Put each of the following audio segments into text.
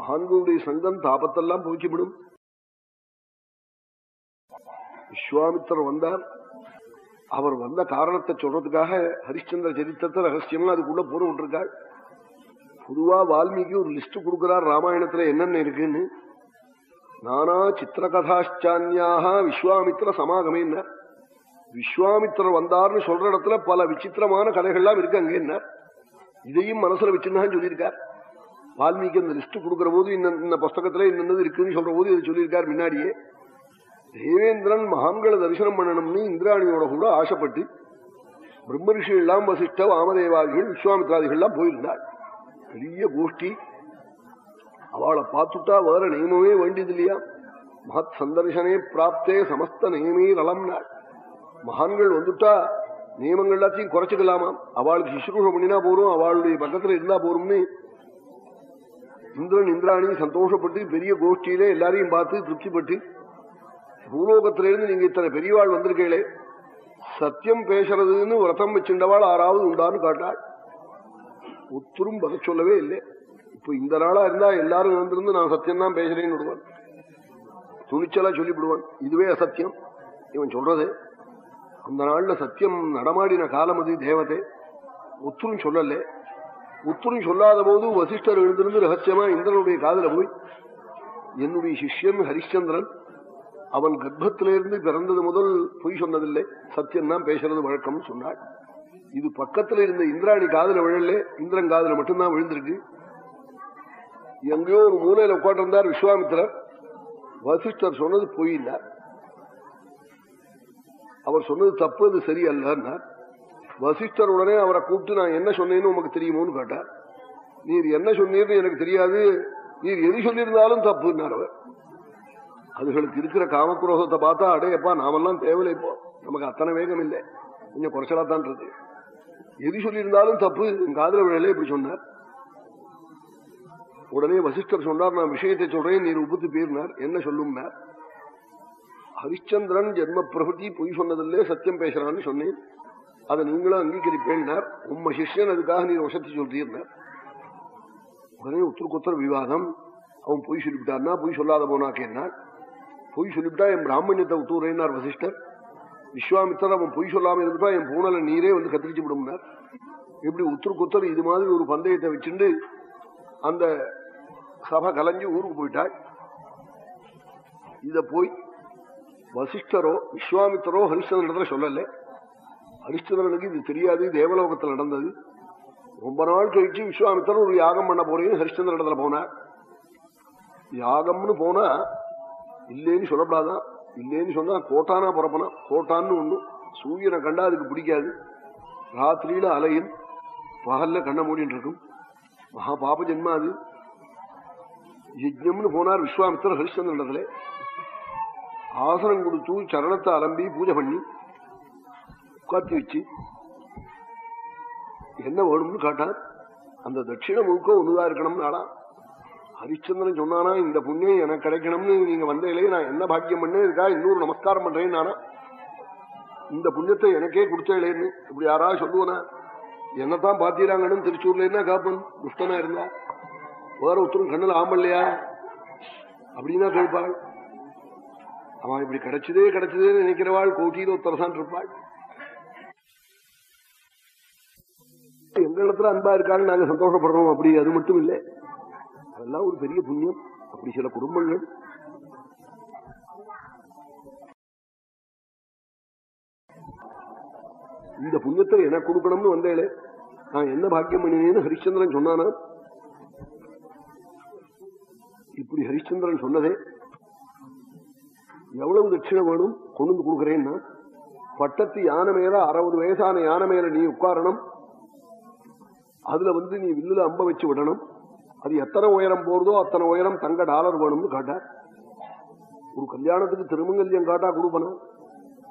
மகான்களுடைய சங்கம் தாபத்தெல்லாம் போக்கிவிடும் விஸ்வாமித்தர் வந்தார். அவர் வந்த காரணத்தை சொல்றதுக்காக ஹரிச்சந்திர சரித்திரத்தை ரகசியமா அதுக்குள்ள போற விட்டுருக்காள் பொதுவா வால்மீகி ஒரு லிஸ்ட் கொடுக்கிறார் ராமாயணத்துல என்னென்ன இருக்குன்னு. நானா சித்திரகதாச்சான்யாக விஸ்வாமித்திர சமாகமே என்ன. விஸ்வாமித்திரர் வந்தார்னு சொல்ற இடத்துல பல விசித்திரமான கதைகள்லாம் இருக்கு அங்க என்ன. இதையும் மனசுல வச்சுதான் சொல்லியிருக்கார். வால்மீகி அந்த லிஸ்ட் கொடுக்கிற போது இந்த புஸ்தகத்துல இன்னது இருக்குன்னு சொல்ற போது இதை சொல்லியிருக்கார் முன்னாடியே. தேவேந்திரன் மகான்களை தரிசனம் பண்ணணும்னு இந்திராணியோட கூட ஆசைப்பட்டு பிரம்ம ரிஷி எல்லாம் வசிஷ்ட வாமதேவாதிகள் விஸ்வாமித்ராதிகள்லாம் போயிருந்தாள். பெரிய கோஷ்டி. அவளை பார்த்துட்டா வேற நியமமே வேண்டியது இல்லையா? மகத் சந்தர்சனே பிராப்தே சமஸ்த நியமே நலம்னாள். மகான்கள் வந்துட்டா நியமங்கள் எல்லாத்தையும் குறைச்சுக்கலாமா அவளுக்கு சுசுரூஷம் பண்ணினா போறோம் அவளுடைய பக்கத்துல இருந்தா போறோம்னு இந்திரன் இந்திராணி சந்தோஷப்பட்டு பெரிய கோஷ்டியிலே எல்லாரையும் பார்த்து திருப்திப்பட்டு பூலோகத்திலிருந்து நீங்க இத்தனை பெரியவாள் வந்திருக்கீங்களே சத்தியம் பேசுறதுன்னு விரதம் வச்சிருந்தவாள் ஆறாவது உண்டான்னு காட்டாள். ஒத்துரும் பதில் சொல்லவே இல்லை. இப்ப இந்த நாளா இருந்தா எல்லாரும் வந்திருந்து நான் சத்தியம் தான் பேசுறேன்னு விடுவான். துணிச்சலா சொல்லிவிடுவான். இதுவே அசத்தியம். இவன் சொல்றது அந்த நாள்ல சத்தியம் நடமாடின காலம் அது தேவதை. ஒத்துரும் சொல்லல. உத்தரும் சொல்லாத போது வசிஷ்டர் எழுந்திருந்து ரகசியமா இந்திரனுடைய காதல போய் என்னுடைய சிஷ்யன் ஹரிச்சந்திரன் அவன் கர்ப்பத்திலிருந்து பிறந்தது முதல் பொய் சொன்னதில்லை சத்தியம் தான் பேசுறது வழக்கம் சொன்னாள். இது பக்கத்துல இருந்த இந்திராணி காதல விழல இந்திரன் காதல மட்டும்தான் விழுந்திருக்கு. எங்கேயோ ஒரு மூலையில உட்காண்டிருந்தார் விஸ்வாமித்திரர். வசிஷ்டர் சொன்னது பொய்னார் அவர் சொன்னது தப்பு அது சரி அல்லன்னார் வசிஷ்டர் உடனே அவரை கூப்பிட்டு நான் என்ன சொன்னேன்னு உமக்கு தெரியுமோன்னு கேட்டார். நீர் என்ன சொன்னீர்னு எனக்கு தெரியாது. நீர் எது சொல்லியிருந்தாலும் தப்புன்னார் அவர். அதுகளுக்கு இருக்கிற காமக்ரோகத்தை பார்த்தா அடையப்பா நாமெல்லாம் தேவையில்லை இப்போ நமக்கு அத்தனை வேகம் இல்லை. கொஞ்சம் குறைச்சலா தான் இருக்கு. எது சொல்லியிருந்தாலும் தப்பு என் காதல விழலே இப்படி சொன்னார். உடனே வசிஷ்டர் சொன்னார் நான் விஷயத்தை சொல்றேன் நீர் உபத்து பேர்னார். என்ன சொல்லும்னார்? ஹரிச்சந்திரன் ஜென்ம பிரபதி பொய் சொன்னதில்லே சத்தியம் பேசுறான்னு சொன்னேன். அதை நீங்களும் அங்கீகரிப்பேன்னார் உம்ம சிஷ்யன் அதுக்காக நீ வசதி சொல்றீர்னார் உடனே உத்தரக்குத்தர் விவாதம். அவன் பொய் சொல்லிவிட்டான்னா பொய் சொல்லாத போனாக்கேன்னார் பொய் சொல்லிவிட்டா என் பிராமணியத்தை விட்டுறேன்னார் வசிஷ்டர். விஸ்வாமித்தர் அவன் பொய் சொல்லாம இருந்துட்டா என் பூனல நீரே வந்து கத்திரிச்சு விடும்னார். இப்படி உத்தரக்குத்தர் இது மாதிரி ஒரு பந்தயத்தை வச்சுண்டு அந்த சபை கலைஞ்சு ஊருக்கு போயிட்டாள் இத போய் வசிஷ்டரோ விஸ்வாமித்தரோ ஹரிச்சந்திரன் சொல்லலை. ஹரிச்சந்திரனுக்கு இது தெரியாது. தேவலோகத்தில் நடந்தது. ரொம்ப நாள் கழிச்சு விஸ்வாமித்தர் ஒரு யாகம் பண்ண போறேன்னு ஹரிச்சந்திர இடத்துல போனார். யாகம்னு போனா இல்லேன்னு சொல்லப்படாதான் இல்லேன்னு சொன்னா கோட்டானா புறப்பனா? கோட்டான்னு ஒண்ணு. சூரியனை கண்டா அதுக்கு பிடிக்காது. ராத்திரியில அலையும் பகல்ல கண்ண மூடின்னு இருக்கும். மகா பாப ஜென்மா அது. யஜ்யம்னு போனார் விஸ்வாமித்தர் ஹரிச்சந்திர இடத்துல. ஆசனம் கொடுத்து சரணத்தை அலம்பி பூஜை பண்ணி உட்காத்தி வச்சு என்ன வேணும்னு காட்டார் அந்த தட்சிண முழுக்க ஒண்ணுதான் இருக்கணும்னு ஆடா. ஹரிச்சந்திரன் சொன்னானா இந்த புண்ணியம் எனக்கு கிடைக்கணும்னு நீங்க வந்தீங்களே நான் என்ன பாக்கியம் பண்ணே இருக்கா இன்னொரு நமஸ்காரம் பண்றேன்னு நானா இந்த புண்ணியத்தை எனக்கே கொடுத்தேன்னு இப்படி யாராவது சொல்லுவனா? என்னத்தான் பாத்தீராங்கன்னு திருச்சூர்ல என்ன காப்பன் துஷ்டனா இருந்தா. வேற ஒருத்தரும் கண்ணில் ஆம்பல்லையா அப்படின்னா கேட்பாள். அவன் இப்படி கிடைச்சதே கிடைச்சதே நினைக்கிறவாள் கோட்டியில ஒருத்தர் இருப்பாள். எங்க இடத்துல அன்பா இருக்கான்னு நாங்க சந்தோஷப்படுறோம் அப்படி அது மட்டும் இல்லை. அதெல்லாம் ஒரு பெரிய புண்ணியம். அப்படி சில குடும்பங்கள். இந்த புண்ணியத்தை எனக்கு கொடுக்கணும்னு வந்தேளே நான் என்ன பாக்கியம் பண்ணினேன்னு ஹரிச்சந்திரன் சொன்னானா? இப்படி ஹரிச்சந்திரன் சொன்னதே எவ்வளவு தட்சிணை வேணும்? கொண்டு வந்து கொடுக்குறேன்னா பட்டத்து யானை மேல அறுபது வயசான யானை மேல நீ உட்காரணும் அதுல வந்து நீ வில்லுல அம்ப வச்சு விடணும். அது எத்தனை உயரம் போறதோ அத்தனை உயரம் தங்க டாலர் வேணும்னு காட்டார் ஒரு கல்யாணத்துக்கு திருமங்கல்யம் காட்டா கொடுப்பனும்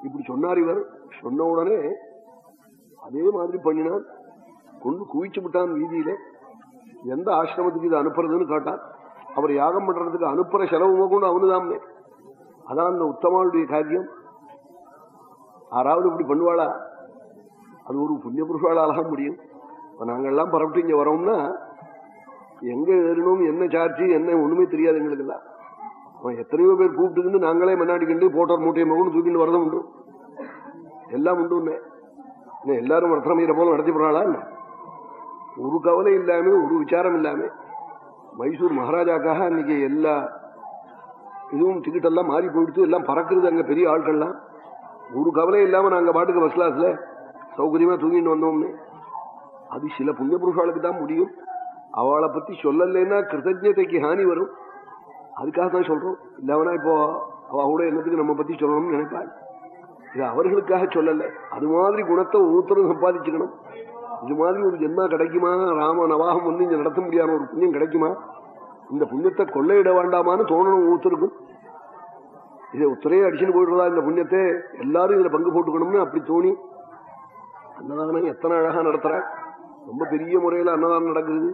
இப்படி சொன்னார் இவர். சொன்ன உடனே அதே மாதிரி பண்ணினான் கொண்டு குவிச்சு விட்டான் வீதியில. எந்த ஆசிரமத்துக்கு இது அனுப்புறதுன்னு காட்டான் அவர் யாகம் பண்றதுக்கு அனுப்புற செலவு கொண்டு அவனுதாமே அதான் அந்த உத்தமாவுடைய காரியம். ஆறாவது இப்படி பண்ணுவாளா? அது ஒரு புண்ணிய புருஷாளாக முடியும். இப்ப நாங்கெல்லாம் பரப்பிட்டு இங்க வரோம்னா எங்க ஏறணும் என்ன சார்ஜ் என்ன ஒண்ணுமே தெரியாது எங்களுக்கு எல்லாம். அவன் எத்தனையோ பேர் கூப்பிட்டு நாங்களே முன்னாடி கண்டு போட்டோர் மூட்டையை மகன் தூக்கிட்டு வரதும் உண்டு. எல்லாம் உண்டு எல்லாரும் வர்த்தமையிற போல நடத்தி போறாளா ஒரு கவலை இல்லாம ஒரு விசாரம் இல்லாம மைசூர் மகாராஜாக்காக அன்னைக்கு எல்லா இதுவும் டிக்கெட் எல்லாம் மாறி போயிடுத்து எல்லாம் பறக்குறது அங்க பெரிய ஆட்கள்லாம் ஒரு கவலை இல்லாம நாங்க பாட்டுக்கு பஸ் கிளாஸ்ல சௌகரியமா தூங்கிட்டு வந்தோம்னு. அது சில புண்ணிய புருஷாளுக்கு தான் முடியும். அவளை பத்தி சொல்லலைன்னா கிருத்தஜதைக்கு ஹானி வரும். அதுக்காக தான் சொல்றோம். இல்லவனா இப்போ அவ கூட என்னத்துக்கு நம்ம பத்தி சொல்லணும்னு நினைப்பாள். இது அவர்களுக்காக சொல்லல. அது மாதிரி குணத்தை ஒவ்வொருத்தரும் சம்பாதிச்சுக்கணும். இது மாதிரி ஒரு ஜென்மா கிடைக்குமா? ராம நவாகம் வந்து இங்க நடத்த முடியாத ஒரு புண்ணியம் கிடைக்குமா? இந்த புண்ணியத்தை கொள்ளையிட வேண்டாமான்னு தோணணும் ஒவ்வொருத்தருக்கும். இதை ஒத்தரையே அடிச்சுட்டு போயிடுறதா இந்த புண்ணியத்தை? எல்லாரும் இதுல பங்கு போட்டுக்கணும்னு அப்படி தோணி அன்னதானம் எத்தனை அழகா நடத்துற ரொம்ப பெரிய முறையில அன்னதானம் நடக்குது.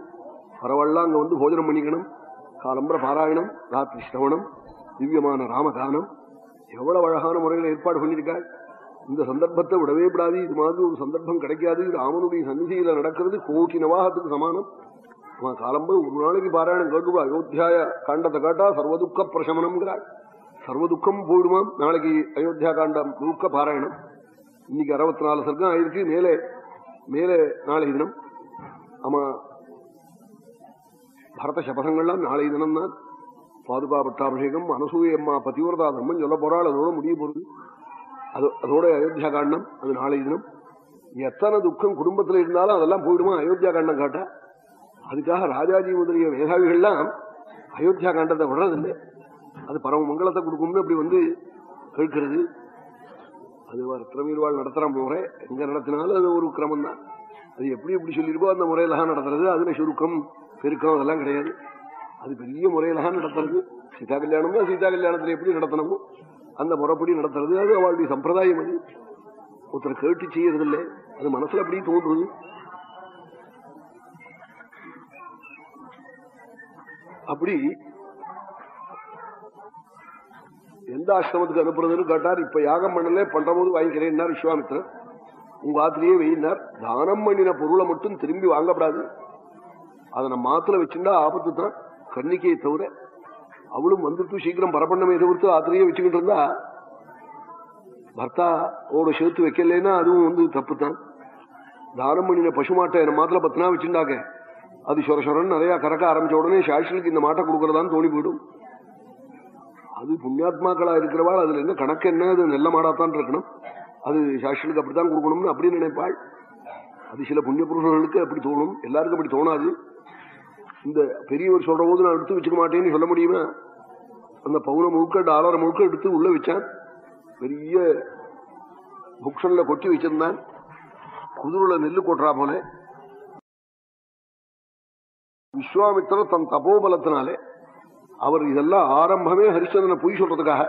பரவாயில்ல அங்க வந்து போஜனம் பண்ணிக்கணும். காலம்பர பாராயணம் ராத்திரி சிரவணம் திவ்யமான ராமகானம் எவ்வளவு அழகான முறையில ஏற்பாடு பண்ணியிருக்காள் இந்த சந்தர்ப்பத்தை விடவே விடாது. இது மாதிரி ஒரு சந்தர்ப்பம் கிடைக்காது. ராமனுடைய சந்நிதியில நடக்கிறது கோட்டி நவாகத்துக்கு சமானம். அவன் காலம்பரம் ஒரு நாளைக்கு பாராயணம் கேட்டுவா அயோத்தியாய காண்டத்தை காட்டா சர்வதுக்க பிரசமனம்ங்கிறாள் சர்வதுக்கம் போயிடுமாம். நாளைக்கு அயோத்தியா காண்டம் துக்க பாராயணம். இன்னைக்கு அறுபத்தி நாலு சர்க்கம் ஆயிருக்கு. மேலே மேலே நாளை தினம் ஆமா பரத சபதங்கள்லாம் நாளை தினம் தான் பாதுகா பட்டாபிஷேகம் அனசூயம்மா பதிவிரதா தர்மம் சொல்ல போறாள். அதோட முடிய போறது அது அதோட அயோத்தியா காண்டம் அது நாளை தினம். எத்தனை துக்கம் குடும்பத்தில் இருந்தாலும் அதெல்லாம் போயிடுமா அயோத்தியா காண்டம் காட்டா? அதுக்காக ராஜாஜி முதலிய மேதாவிகள்லாம் அயோத்தியா காண்டத்தை விடுறதில்லை. அது பரம மங்களத்தை கொடுக்கும்னு அப்படி வந்து கேட்கிறது. அது திறமையில்வாள் நடத்துறான் முறை எங்க நடத்தினாலும் அது ஒரு கிரமம் தான் அது எப்படி எப்படி சொல்லியிருக்கோ அந்த முறையிலாக நடத்துறது. அதுல சுருக்கம்? பெருக்கம் அதெல்லாம் கிடையாது. அது பெரிய முறையில நடத்துறது. சீதா கல்யாணமோ சீதா கல்யாணத்துல எப்படி நடத்தணுமோ அந்த முறைப்படி நடத்துறது. அது அவளுடைய சம்பிரதாயம் அது. ஒருத்தர் கேட்டு செய்யறது இல்லை அது மனசுல அப்படி தோன்றுது. அப்படி எந்த ஆசிரமத்துக்கு அனுப்புறதுன்னு கேட்டார். இப்ப யாகம் பண்ணல பண்ற போது வாங்கிக்கிறேன் விஸ்வாமித்திரர். உங்க ஆத்திலேயே வெயினார் தானம் பண்ணின பொருளை மட்டும் திரும்பி வாங்கப்படாது. அதை நம்ம மாத்துல வச்சுட்டா ஆபத்து தான். கண்ணிக்கையை தவிர அவளும் வந்துட்டு சீக்கிரம் பரப்பண்ணமே தவிர்த்து ஆத்திரையே வச்சுக்கிட்டு இருந்தா ஓட சேர்த்து வைக்கலன்னா அதுவும் வந்து தப்பு தான். தானம் பண்ணின பசுமாட்டை என்ன மாத்திர பத்தினா வச்சுட்டாக்க அது சொர சொரன்னு நிறைய கறக்க ஆரம்பிச்ச உடனே சாஷனுக்கு இந்த மாட்டை கொடுக்கறதான்னு தோணி போயிடும். அது புண்ணியாத்மாக்களா இருக்கிறவாள் அதுல என்ன கணக்கு என்ன? அது நல்ல மாடாத்தான் இருக்கணும். அது சாஷனுக்கு அப்படித்தான் கொடுக்கணும்னு அப்படின்னு நினைப்பாள். அது சில புண்ணிய புருஷர்களுக்கு அப்படி தோணும். எல்லாருக்கும் அப்படி தோணாது. இந்த பெரியவர் சொல்ற போது நான் எடுத்து வச்சுக்க மாட்டேன்னு சொல்ல முடியுமா? அந்த பவுன முழுக்க டாலரை முழுக்க எடுத்து உள்ள வச்சான். பெரிய புக்ஷன்ல கொட்டி வச்சிருந்தான். குதிரைல நெல்லு கொட்டுறா போல. விஸ்வாமித்திரர் தன் தபோபலத்தினாலே அவர் இதெல்லாம் ஆரம்பமே ஹரிச்சந்திரனை பொய் சொல்றதுக்காக.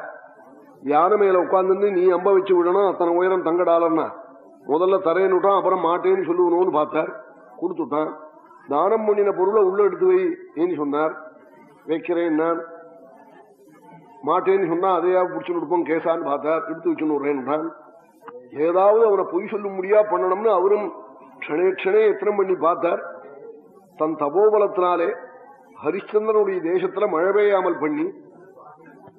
யானை மேல உட்கார்ந்து நீ அம்ப வச்சு விடணும் அத்தனை உயரம் தங்க டாலர்னா முதல்ல தரையன்னு விட்டான் அப்புறம் மாட்டேன்னு சொல்லுவணும்னு பார்த்தார். கொடுத்துட்டான். தானம் பண்ணின பொருளை உள்ள எடுத்து வை ஏன்னு சொன்னார். வைக்கிறேன் மாட்டேன்னு சொன்னா அதையா பிடிச்சு கொடுப்போம் கேசான்னு பார்த்தார். எடுத்து வச்சுன்னு விடுறேன் ஏதாவது அவனை பொய் சொல்ல முடியா பண்ணணும்னு அவரும் க்ஷணே க்ஷணே எத்தனை பண்ணி பார்த்தார். தன் தபோபலத்தினாலே ஹரிச்சந்திரனுடைய தேசத்துல மழை பெய்யாமல் பண்ணி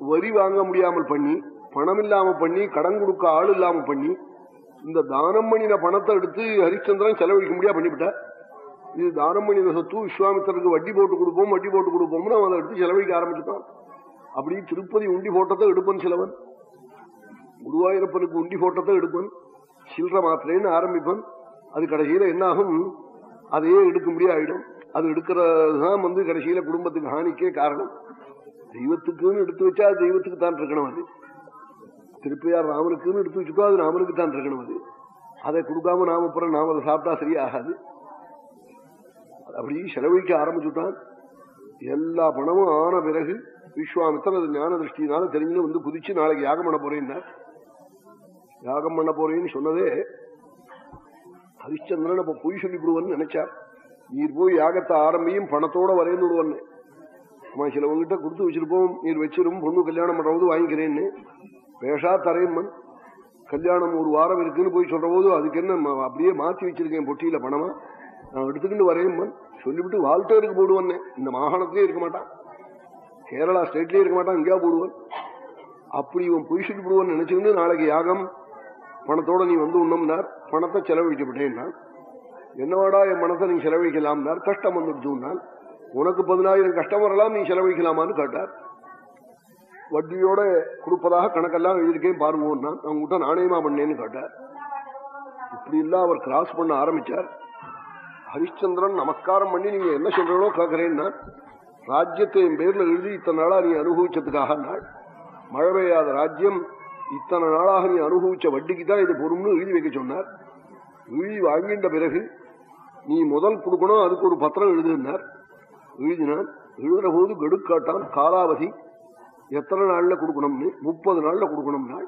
வரி வாங்க முடியாமல் பண்ணி பணம் இல்லாம பண்ணி கடன் கொடுக்க ஆள் இல்லாம பண்ணி இந்த தானம் பண்ணின பணத்தை எடுத்து ஹரிச்சந்திரன் செலவழிக்க முடியா பண்ணிவிட்டார் இது தானம் பண்ணின சொத்து விஸ்வாமித்தருக்கு வட்டி போட்டு கொடுப்போம் வட்டி போட்டு கொடுப்போம்னு அவன் அதை எடுத்து செலவழிக்க ஆரம்பிச்சுட்டான். அப்படி திருப்பதி உண்டி போட்டத்தை எடுப்பன் சிலவன். குருவாயூரப்பனுக்கு உண்டி போட்டத்தை எடுப்பன். சில்லற மாத்திரேன்னு ஆரம்பிப்பன். அது கடைசியில என்னாகும்? அதையே எடுக்க முடியாயிடும். அது எடுக்கிறதுதான் வந்து கடைசியில குடும்பத்துக்கு ஹானிக்கே காரணம். தெய்வத்துக்குன்னு எடுத்து வச்சா அது தெய்வத்துக்கு தான் இருக்கணும் அது. திருப்பியார் ராமனுக்குன்னு எடுத்து வச்சுக்கோ அது ராமனுக்கு தான் இருக்கணும் அது. அதை கொடுக்காம நாம அப்புறம் நாம அதை சாப்பிட்டா சரியாகாது. அப்படி செலவழிக்க ஆரம்பிச்சுட்டான். எல்லா பணமும் ஆன பிறகு விஸ்வாமித்தர் அது ஞான திருஷ்டினால தெரிஞ்சு வந்து குதிச்சு நாளைக்கு யாகம் பண்ண போறேன்னா யாகம் பண்ண போறேன்னு சொன்னதே ஹரிச்சந்திரன் அப்ப பொய் சொல்லிவிடுவன்னு நினைச்சார். நீர் போய் யாகத்தை ஆரம்பியும் பணத்தோட வரைந்து விடுவன்னு. அம்மா சிலவங்கிட்ட கொடுத்து வச்சிருப்போம். நீர் வச்சிரும் பொண்ணு கல்யாணம் பண்றது வாங்கிக்கிறேன்னு. பேஷா தரையம்மன் கல்யாணம் ஒரு வாரம் இருக்குன்னு போய் சொல்ற போது அதுக்கு என்ன அப்படியே மாத்தி வச்சிருக்கேன் பொட்டியில பணமா? நான் எடுத்துக்கிட்டு வரையும்மன் சொல்லிவிட்டு வால்டேருக்கு போடுவான் இந்த மாகாணத்திலே இருக்க மாட்டான். கேரளா ஸ்டேட்லயே இருக்க மாட்டான் இங்கேயா போடுவான். அப்படி இவன் பொய்சிட்டு போடுவான்னு நினைச்சுக்கிட்டு நாளைக்கு யாகம் பணத்தோட நீ வந்து உண்ணம்னார் பணத்தை செலவழிக்கப்பட்டேன் என்னவாடா என் மனசை நீ செலவழிக்கலாம்னார் கஷ்டம் வந்துடுச்சுன்னான் உனக்கு பதினாயிரம் கஷ்டம் வரலாம் நீ செலவழிக்கலாமான்னு கேட்டார். வட்டியோட கொடுப்பதாக கணக்கெல்லாம் எழுதியிருக்கேன் பாருங்கன்னா நான் உங்ககிட்ட நாணயமா பண்ணேன்னு கேட்டார். இப்படி இல்ல அவர் கிராஸ் பண்ண ஆரம்பிச்சார். ஹரிச்சந்திரன் நமஸ்காரம் பண்ணி நீங்க என்ன சொல்றீங்களோ கேட்கறேன்னா ராஜ்யத்தை என் பேர்ல எழுதி இத்தனை நாளா நீ அனுபவிச்சதுக்காக நாள் மழை பெய்யாத ராஜ்யம் இத்தனை நாளாக நீ அனுபவிச்ச வட்டிக்கு தான் இது பொறும்னு எழுதி வைக்க சொன்னார். எழுதி வாங்கின்ற பிறகு நீ முதல் கொடுக்கணும் அதுக்கு ஒரு பத்திரம் எழுதுனார் எழுதினான் எழுதுற போது கெடுக்காட்டான் காலாவதி எத்தனை நாள்ல கொடுக்கணும்னு முப்பது நாள்ல கொடுக்கணும் நாள்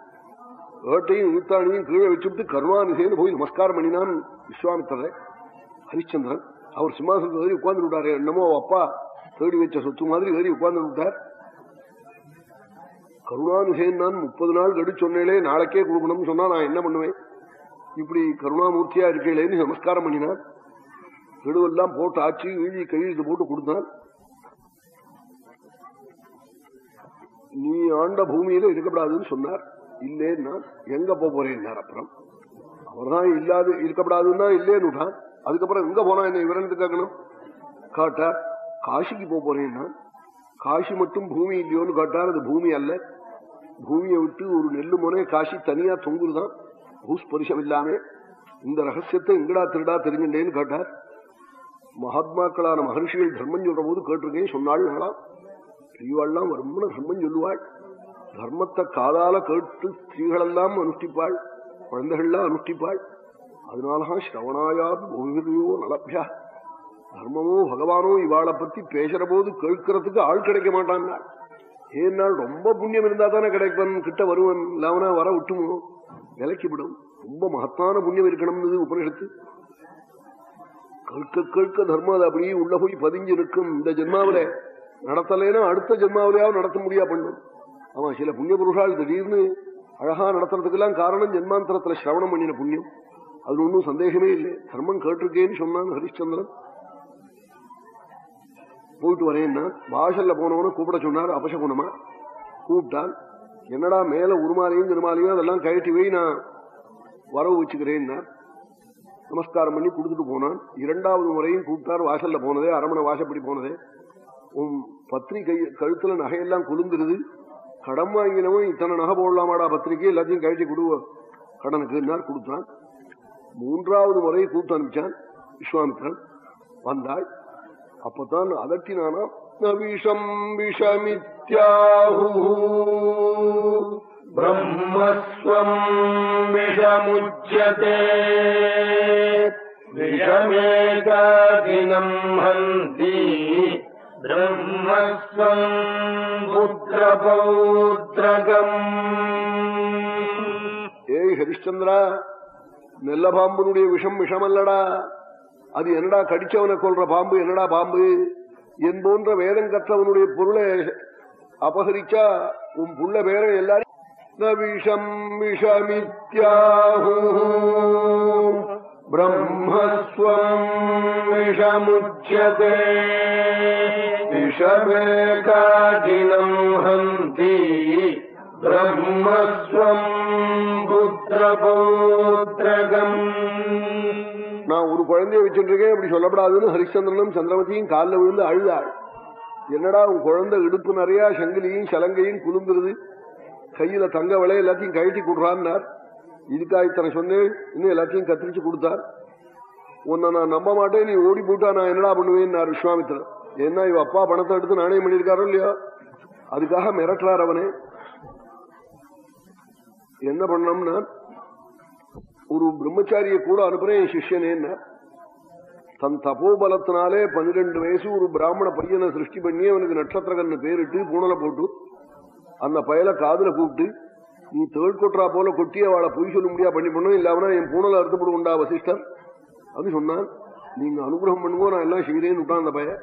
ஏட்டையும் இழுத்தாணியும் கீழே வச்சுட்டு கருணாநிசேன்னு போய் நமஸ்காரம் பண்ணினான் விஸ்வாமித்திர ஹரிச்சந்திரன் அவர் சிம்மாசனத்தில் ஏறி உட்கார்ந்து விட்டாரு என்னமோ அப்பா தேடி வச்ச சொத்து மாதிரி ஏறி உட்கார்ந்து விட்டார். கருணாநிசேன் நான் முப்பது நாள் கடி சொன்னேலே நாளைக்கே கொடுக்கணும்னு சொன்னா நான் என்ன பண்ணுவேன்? இப்படி கருணாமூர்த்தியா இருக்கலேன்னு நமஸ்காரம் பண்ணினான் கெடுவெல்லாம் போட்டு ஆச்சு எழுதி கையெழுத்து போட்டு கொடுத்தான் நீ ஆண்ட பூமியில இருக்கப்படாதுன்னு சொன்னார். இல்லேன்னா எங்க போறேன்னார் அப்புறம். அவர்தான் இல்லாது இருக்கப்படாதுன்னா இல்லேன்னு அதுக்கப்புறம் எங்க போனா என்ன விவரத்து கேட்கணும்? காட்டார் காசிக்கு போறேன்னா காசி மட்டும் பூமி இல்லையோன்னு காட்டார் அது பூமி அல்ல. பூமியை விட்டு ஒரு நெல்லு முனை காசி தனியா தொங்குதுதான். பூஸ்பரிசம் இல்லாம. இந்த ரகசியத்தை எங்கடா திருடா தெரிஞ்சுட்டேன்னு கேட்டார். மகாத்மாக்களான மகர்ஷிகள் தர்மம் சொல்ற போது கேட்டிருக்கேன் சொன்னாள் ஸ்ரீவாள்லாம் ரொம்ப தர்மம் சொல்லுவாள். தர்மத்தை காதால கேட்டு ஸ்திரீகளெல்லாம் அனுஷ்டிப்பாள். குழந்தைகள்லாம் அனுஷ்டிப்பாள். அதனாலதான் ஸ்ரவணாயார் பூமியோ நலப்பியா தர்மமோ பகவானோ இவாளை பத்தி பேசுற போது கேட்கறதுக்கு ஆள் கிடைக்க மாட்டான் ஏன்னால் ரொம்ப புண்ணியம் இருந்தா தானே கிடைப்பன் கிட்ட வருவன் இல்லாமனா வர விட்டுமோ? விலக்கிவிடும். ரொம்ப மகத்தான புண்ணியம் இருக்கணும்னு உபனிஷத்து. கேட்க கேட்க தர்மம் அது அப்படியே உள்ள போய் பதிஞ்சு இருக்கும் இந்த ஜென்மாவில நடத்தலைன்னா அடுத்த ஜென்மாவிலேயாவது நடத்த முடியா பண்ணும் ஆமா சில புண்ணிய புருஷால் திடீர்னு அழகா நடத்துறதுக்கெல்லாம் காரணம் ஜென்மாந்தரத்துல சிரவணம் பண்ணின புண்ணியம். அது ஒன்றும் சந்தேகமே இல்லை. தர்மம் கேட்டிருக்கேன்னு சொன்னான் ஹரிச்சந்திரன் போயிட்டு வரேன்னா வாசல்ல போனவன கூப்பிட சொன்னார் அபசகுணமா? கூப்பிட்டான். என்னடா மேல உருமாலையும் திருமாலையும் அதெல்லாம் கழட்டி போய் நான் வரவு வச்சுக்கிறேன்னா நமஸ்காரம் பண்ணி கொடுத்துட்டு போனான். இரண்டாவது முறையும் கூப்பிட்டார் வாசல்ல போனதே அரமணை வாசப்படி போனதே. உன் பத்திரிகை கழுத்துல நகையெல்லாம் குலுந்துருது கடன் வாங்கினவன் இத்தனை நகை போடலாமாடா பத்திரிகை எல்லாத்தையும் கழிச்சு கொடுவ கடனுக்கு கொடுத்தான். மூன்றாவது முறையை கூப்பிட்டு அனுப்பிச்சான் விஸ்வாமித்ரன். வந்தாள். அப்பதான் அதட்டினானா விஷம் விஷமித்யாஹூ. பிரம்மஸ்வம் விஷமுஜ்யதே விஷமேகாதினம் ஹந்தி பிரம்மஸ்வம் புத்திரபௌத்ரகம் ஏய் ஹரிச்சந்திரா நெல்ல பாம்புனுடைய விஷம் விஷமல்லடா. அது என்னடா கடிச்சவனை கொள்ற பாம்பு என்னடா பாம்பு? என் போன்ற வேதம் கற்றவனுடைய பொருளை அபகரிச்சா உன் புள்ள பேர எல்லாரும் விஷம் விஷமித்யாஹு பிரம்மஸ்வம் விஷமுச்சதே விஷமேகாதினம் ஹந்தி பிரம்மஸ்வம் புத்திரபௌத்ரகம் நான் ஒரு குழந்தைய வச்சுருக்கேன் அப்படி சொல்லப்படாதுன்னு ஹரிச்சந்திரனும் சந்திரமதியும் காலில் விழுந்து அழுதாள். என்னடா உன் குழந்தை இடுப்பு நிறைய சங்கிலியும் சலங்கையும் குலுந்துருது கையில தங்க விலை எல்லாத்தையும் கழட்டி கொடுறான்னார். இதுக்கா இத்தனை சொன்னேன். இன்னும் எல்லாத்தையும் கத்திரிச்சு கொடுத்தார். உன்னை நான் நம்ப மாட்டேன் நீ ஓடி போட்டா நான் என்னடா பண்ணுவேன் விஸ்வாமித்திரன் என்ன இவ அப்பா பணத்தை எடுத்து நாணயம் பண்ணியிருக்காரோ இல்லையா? அதுக்காக மிரட்டுறார் அவனே. என்ன பண்ணோம்னா ஒரு பிரம்மச்சாரிய கூட அனுப்புறேன் என் சிஷ்யனேன்னா தன் தபோபலத்தினாலே பன்னிரெண்டு வயசு ஒரு பிராமண பையனை சிருஷ்டி பண்ணி அவனுக்கு நட்சத்திரகன்னு பேரிட்டு பூனலை போட்டு அந்த பயல காதுல கூப்பிட்டு நீ தேள் கொட்டுறா போல கொட்டி அவளை பொய் சொல்ல முடியா பண்ணி பண்ணும் இல்லாமனா என் பூனலை உண்டா வசிஷ்டர். அப்படின்னு சொன்னான் நீங்க அனுகிரகம் பண்ணுவோம் நான் எல்லாம் செய்கிறேன்னு விட்டான் அந்த பையன்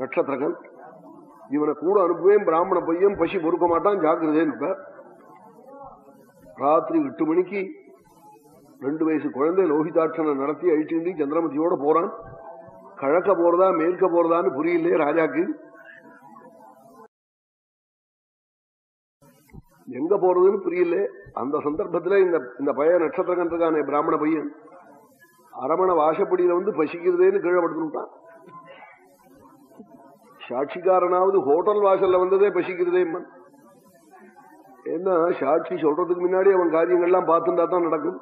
நட்சத்திரகன். இவனை கூட அனுப்புவேன் பிராமண பையன் பசி பொறுக்க மாட்டான் ஜாக்கிரதேன்னு ராத்திரி எட்டு மணிக்கு ரெண்டு வயசு குழந்தை லோகிதாட்சனை நடத்தி அழிச்சுண்டி சந்திரமதியோட போறான். கிழக்க போறதா மேற்க போறதான்னு புரியலையே ராஜாக்கு. எங்க போறதுன்னு புரியல. அந்த சந்தர்ப்பத்துல இந்த இந்த பையன் நட்சத்திரம் இருக்கானே பிராமண பையன். அரமண வாசப்படியில வந்து பசிக்கிறதேன்னு கீழே படுத்துட்டான் சாட்சிக்காரனாவது ஹோட்டல் வாசல்ல வந்ததே பசிக்கிறதே ஏன்னா சாட்சி சொல்றதுக்கு முன்னாடி அவன் காரியங்கள்லாம் பார்த்துட்டா தான் நடக்கும்.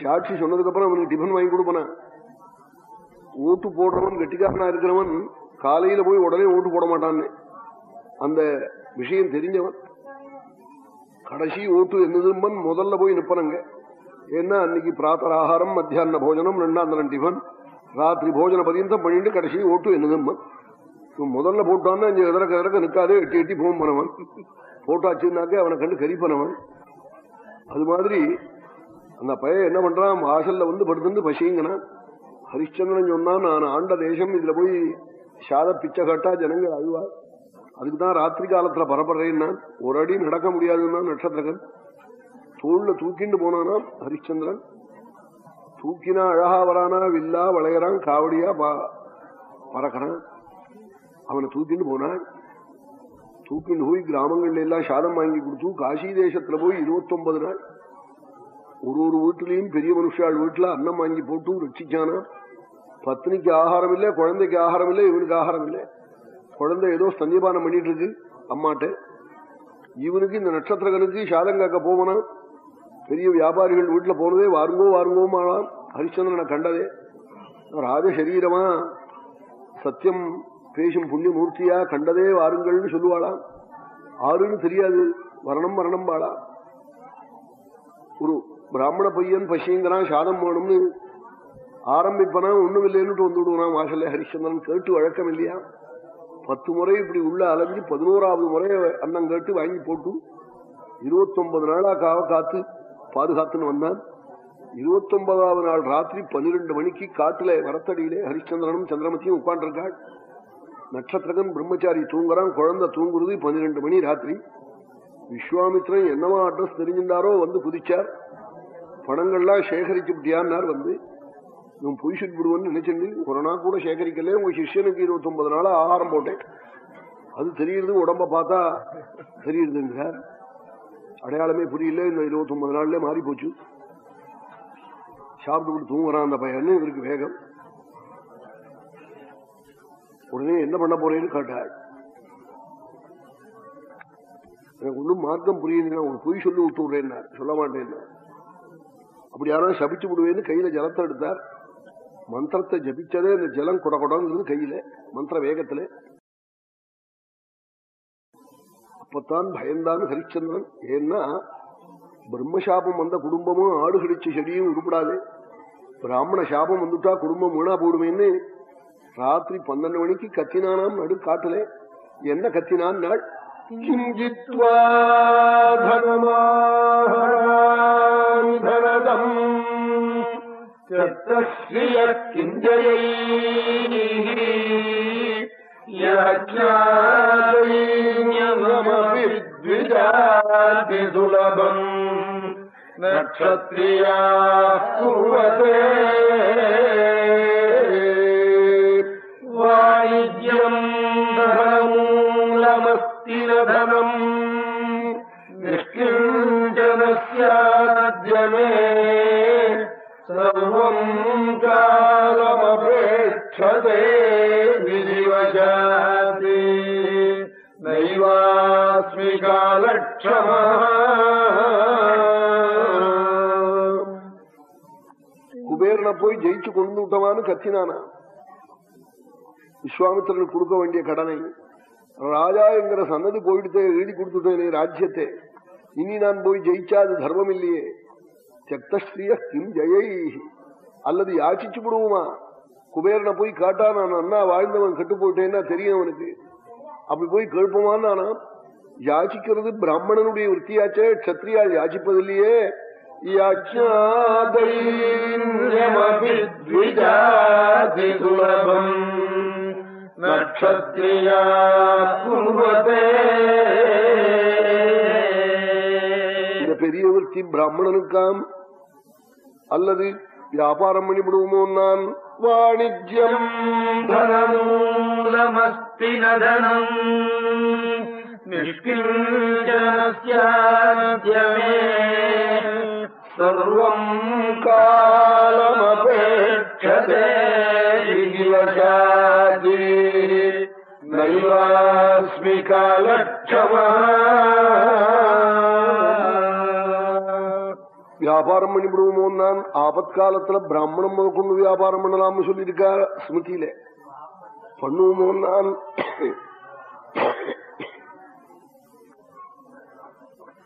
சாட்சி சொன்னதுக்கு அப்புறம் அவனுக்கு டிஃபன் வாங்கி கொடுப்பன. ஓட்டு போடுறவன் கெட்டிக்காரனா இருக்கிறவன் காலையில போய் உடனே ஓட்டு போட மாட்டான்னு. அந்த விஷயம் தெரிஞ்சவன். கடைசி ஓட்டு என்னதும்பன் முதல்ல போய் நிப்பனங்க ஏன்னா அன்னைக்கு பிராத்தர ஆகாரம் மத்தியான போஜனம் ரெண்டாந்தரம் டிஃபன் ராத்திரி போஜன பரியந்தம் பண்ணிட்டு கடைசி ஓட்டு என்னதும்பன் இவன் முதல்ல போட்டான்னு அஞ்சு எதற்கு எதற்கு நிற்காது எட்டி எட்டி போகும் பண்ணவன் போட்டாச்சுன்னாக்க அவனை கண்டு கறி பண்ணவன் அது மாதிரி அந்த பையன் என்ன பண்றான்? வாசல்ல வந்து படுத்துட்டு பசிங்கனா ஹரிச்சந்திரன் சொன்னா நான் ஆண்ட தேசம் இதுல போய் சாத பிச்சை கட்டா ஜனங்கள் அதுக்கு தான் ராத்திரி காலத்துல பரபரேன்னா ஒரு அடி நடக்க முடியாதுன்னா நட்சத்திரகன். தோல்ல தூக்கிண்டு போனானா ஹரிச்சந்திரன். தூக்கினா அழகா வரானா வில்லா வளையறான் காவடியா பறக்கிறான். அவனை தூக்கிண்டு போனான் தூக்கிண்டு போய் கிராமங்கள்ல எல்லாம் சாதம் வாங்கி கொடுத்து காசி தேசத்துல போய் இருபத்தொன்பது நாள் ஒரு ஒரு வீட்டுலயும் பெரிய மனுஷாள் வீட்டுல அன்னம் வாங்கி போட்டு ரட்சிச்சானா. பத்னிக்கு ஆகாரம் இல்லை குழந்தைக்கு ஆகாரம் இல்லை இவனுக்கு ஆகாரம் இல்லை. குழந்தை ஏதோ ஸ்தன்யபானம் பண்ணிட்டு இருக்கு அம்மாட்ட. இவனுக்கு இந்த நட்சத்திரங்களுக்கு சாதம் காக்க போவனா? பெரிய வியாபாரிகள் வீட்டுல போனதே வாருங்கோ வாருங்கோமாலாம் ஹரிச்சந்திரனை கண்டதே. ராஜசரீரமா சத்தியம் பேசும் புண்ணியமூர்த்தியா? கண்டதே வாருங்கள்னு சொல்லுவாளாம். ஆறுன்னு தெரியாது. வரணம் மரணம் வாழா ஒரு பிராமண பையன் பசியங்கிறான் சாதம் வேணும்னு ஆரம்பிப்பனா? ஒண்ணும் இல்லைன்னுட்டு வந்து விடுவான் வாசல்ல. ஹரிச்சந்திரன் கேட்டு வழக்கம் இல்லையா? பத்து முறை இப்படி உள்ள அலைஞ்சு பதினோராவது முறை அண்ணன் கேட்டு வாங்கி போட்டு இருபத்தொன்பது நாளாக நாளா காவ காத்து பாதுகாத்துன்னு வந்தான். இருபத்தொன்பதாவது நாள் ராத்திரி பன்னிரெண்டு மணிக்கு காட்டுல வரத்தடியிலே ஹரிச்சந்திரனும் சந்திரமதியும் உட்காண்டிருக்காள் நட்சத்திரகன் பிரம்மச்சாரி தூங்குறான் குழந்தை தூங்குறது பன்னிரெண்டு மணி ராத்திரி. விஸ்வாமித்ரன் என்னவா அட்ரஸ் தெரிஞ்சிருந்தாரோ வந்து குதிச்சார். பணங்கள்லாம் சேகரிச்சு விட்டியான்னார் வந்து. இவன் பொய் விடுவோன்னு நினைச்சிருந்து ஒரு நாள் கூட சேகரிக்கல. உங்க சிஷியனுக்கு இருபத்தி ஒன்பது நாள் ஆகாரம் போட்டேன். அது தெரியுது உடம்ப பார்த்தா தெரியுதுங்கிறார் அடையாளமே புரியல இந்த இருபத்தி ஒன்பது நாள்ல மாறி போச்சு. சாப்பிட்டு தூங்குறான் அந்த பையன் இவருக்கு வேகம். உடனே என்ன பண்ண போறேன்னு கேட்டாள் எனக்கு ஒன்றும் மார்க்கம் புரியல உங்களுக்கு பொய் சொல்லி விட்டு விடுறேன் சொல்ல மாட்டேன் அப்படி யாராவது சபிச்சு விடுவேன்னு கையில ஜலத்தை எடுத்தார். மந்திரத்தை ஜபிச்சதே இந்த ஜலம் குடகுடங்கிறது கையில மந்திர வேகத்துல. அப்பத்தான் பயந்தான் ஹரிச்சந்திரன். ஏன்னா பிரம்மசாபம் வந்த குடும்பமும் ஆடு கடிச்ச செடியும் உருப்படாது. பிராமண சாபம் வந்துட்டா குடும்பம் வீணா போடுவேன்னு ராத்திரி பன்னெண்டு மணிக்கு கத்தினானாம் நடு காட்டுல. என்ன கத்தினான் நாள்? கிஞ்சித்வா தனமாதம் கிஞ்சயை சுலபம் நட்சத்திரியா குர்வதே வாணிஜ்யம் தனமூலமஸ்தி தனம் நிஷ்கிஞ்சனஸ்யாத்யமே சர்வம் காலமபேட்சதே விதிவசாதி நைவாஸ்மி காலக்ஷமா குபேரனை போய் ஜெயிச்சு கொண்டு விட்டவான்னு கத்தினானா விஸ்வாமித்திரனுக்கு கொடுக்க வேண்டிய கடனை ராஜா என்கிற சன்னதி போயிடுத்தே எழுதி கொடுத்துட்டேனே ராஜ்யத்தை இனி நான் போய் ஜெயிச்சா அது தர்மம் இல்லையே சக்தஸ்ரீய கிம் ஜெயை அல்லது யாச்சிச்சு விடுவோமா குபேரனை போய் காட்டா நான் அண்ணா வாழ்ந்தவன் கட்டு போயிட்டேன்னா தெரியும் அவனுக்கு. அப்படி போய் கேட்போமான்னு நானா? யாச்சிக்கிறது பிராமணனுடைய விற்த்தியாச்சே கத்திரியால் யாச்சிப்பதில்லையே. சுலபம். நட்சத்திரியா குர்வதே இந்த பெரிய விற்த்தி பிராமணனுக்காம். அல்லது வியாபாரம் பண்ணிவிடுவோமோ நான்? வாணிஜ்யம். தனமூலமஸ்தி நதனம் நிஷ்கிஞ்சனஸ்யாத்யமே சர்வம் காலமபேட்சதே நைவாஸ்மி காலட்சமாக வியாபாரம் பண்ணிவிடுவோமோ நான் ஆபத்காலத்துல பிராமணம் முதற்கொண்டு வியாபாரம் பண்ணலாம்னு சொல்லியிருக்கா ஸ்மிருதியில பண்ணுவோமோ நான்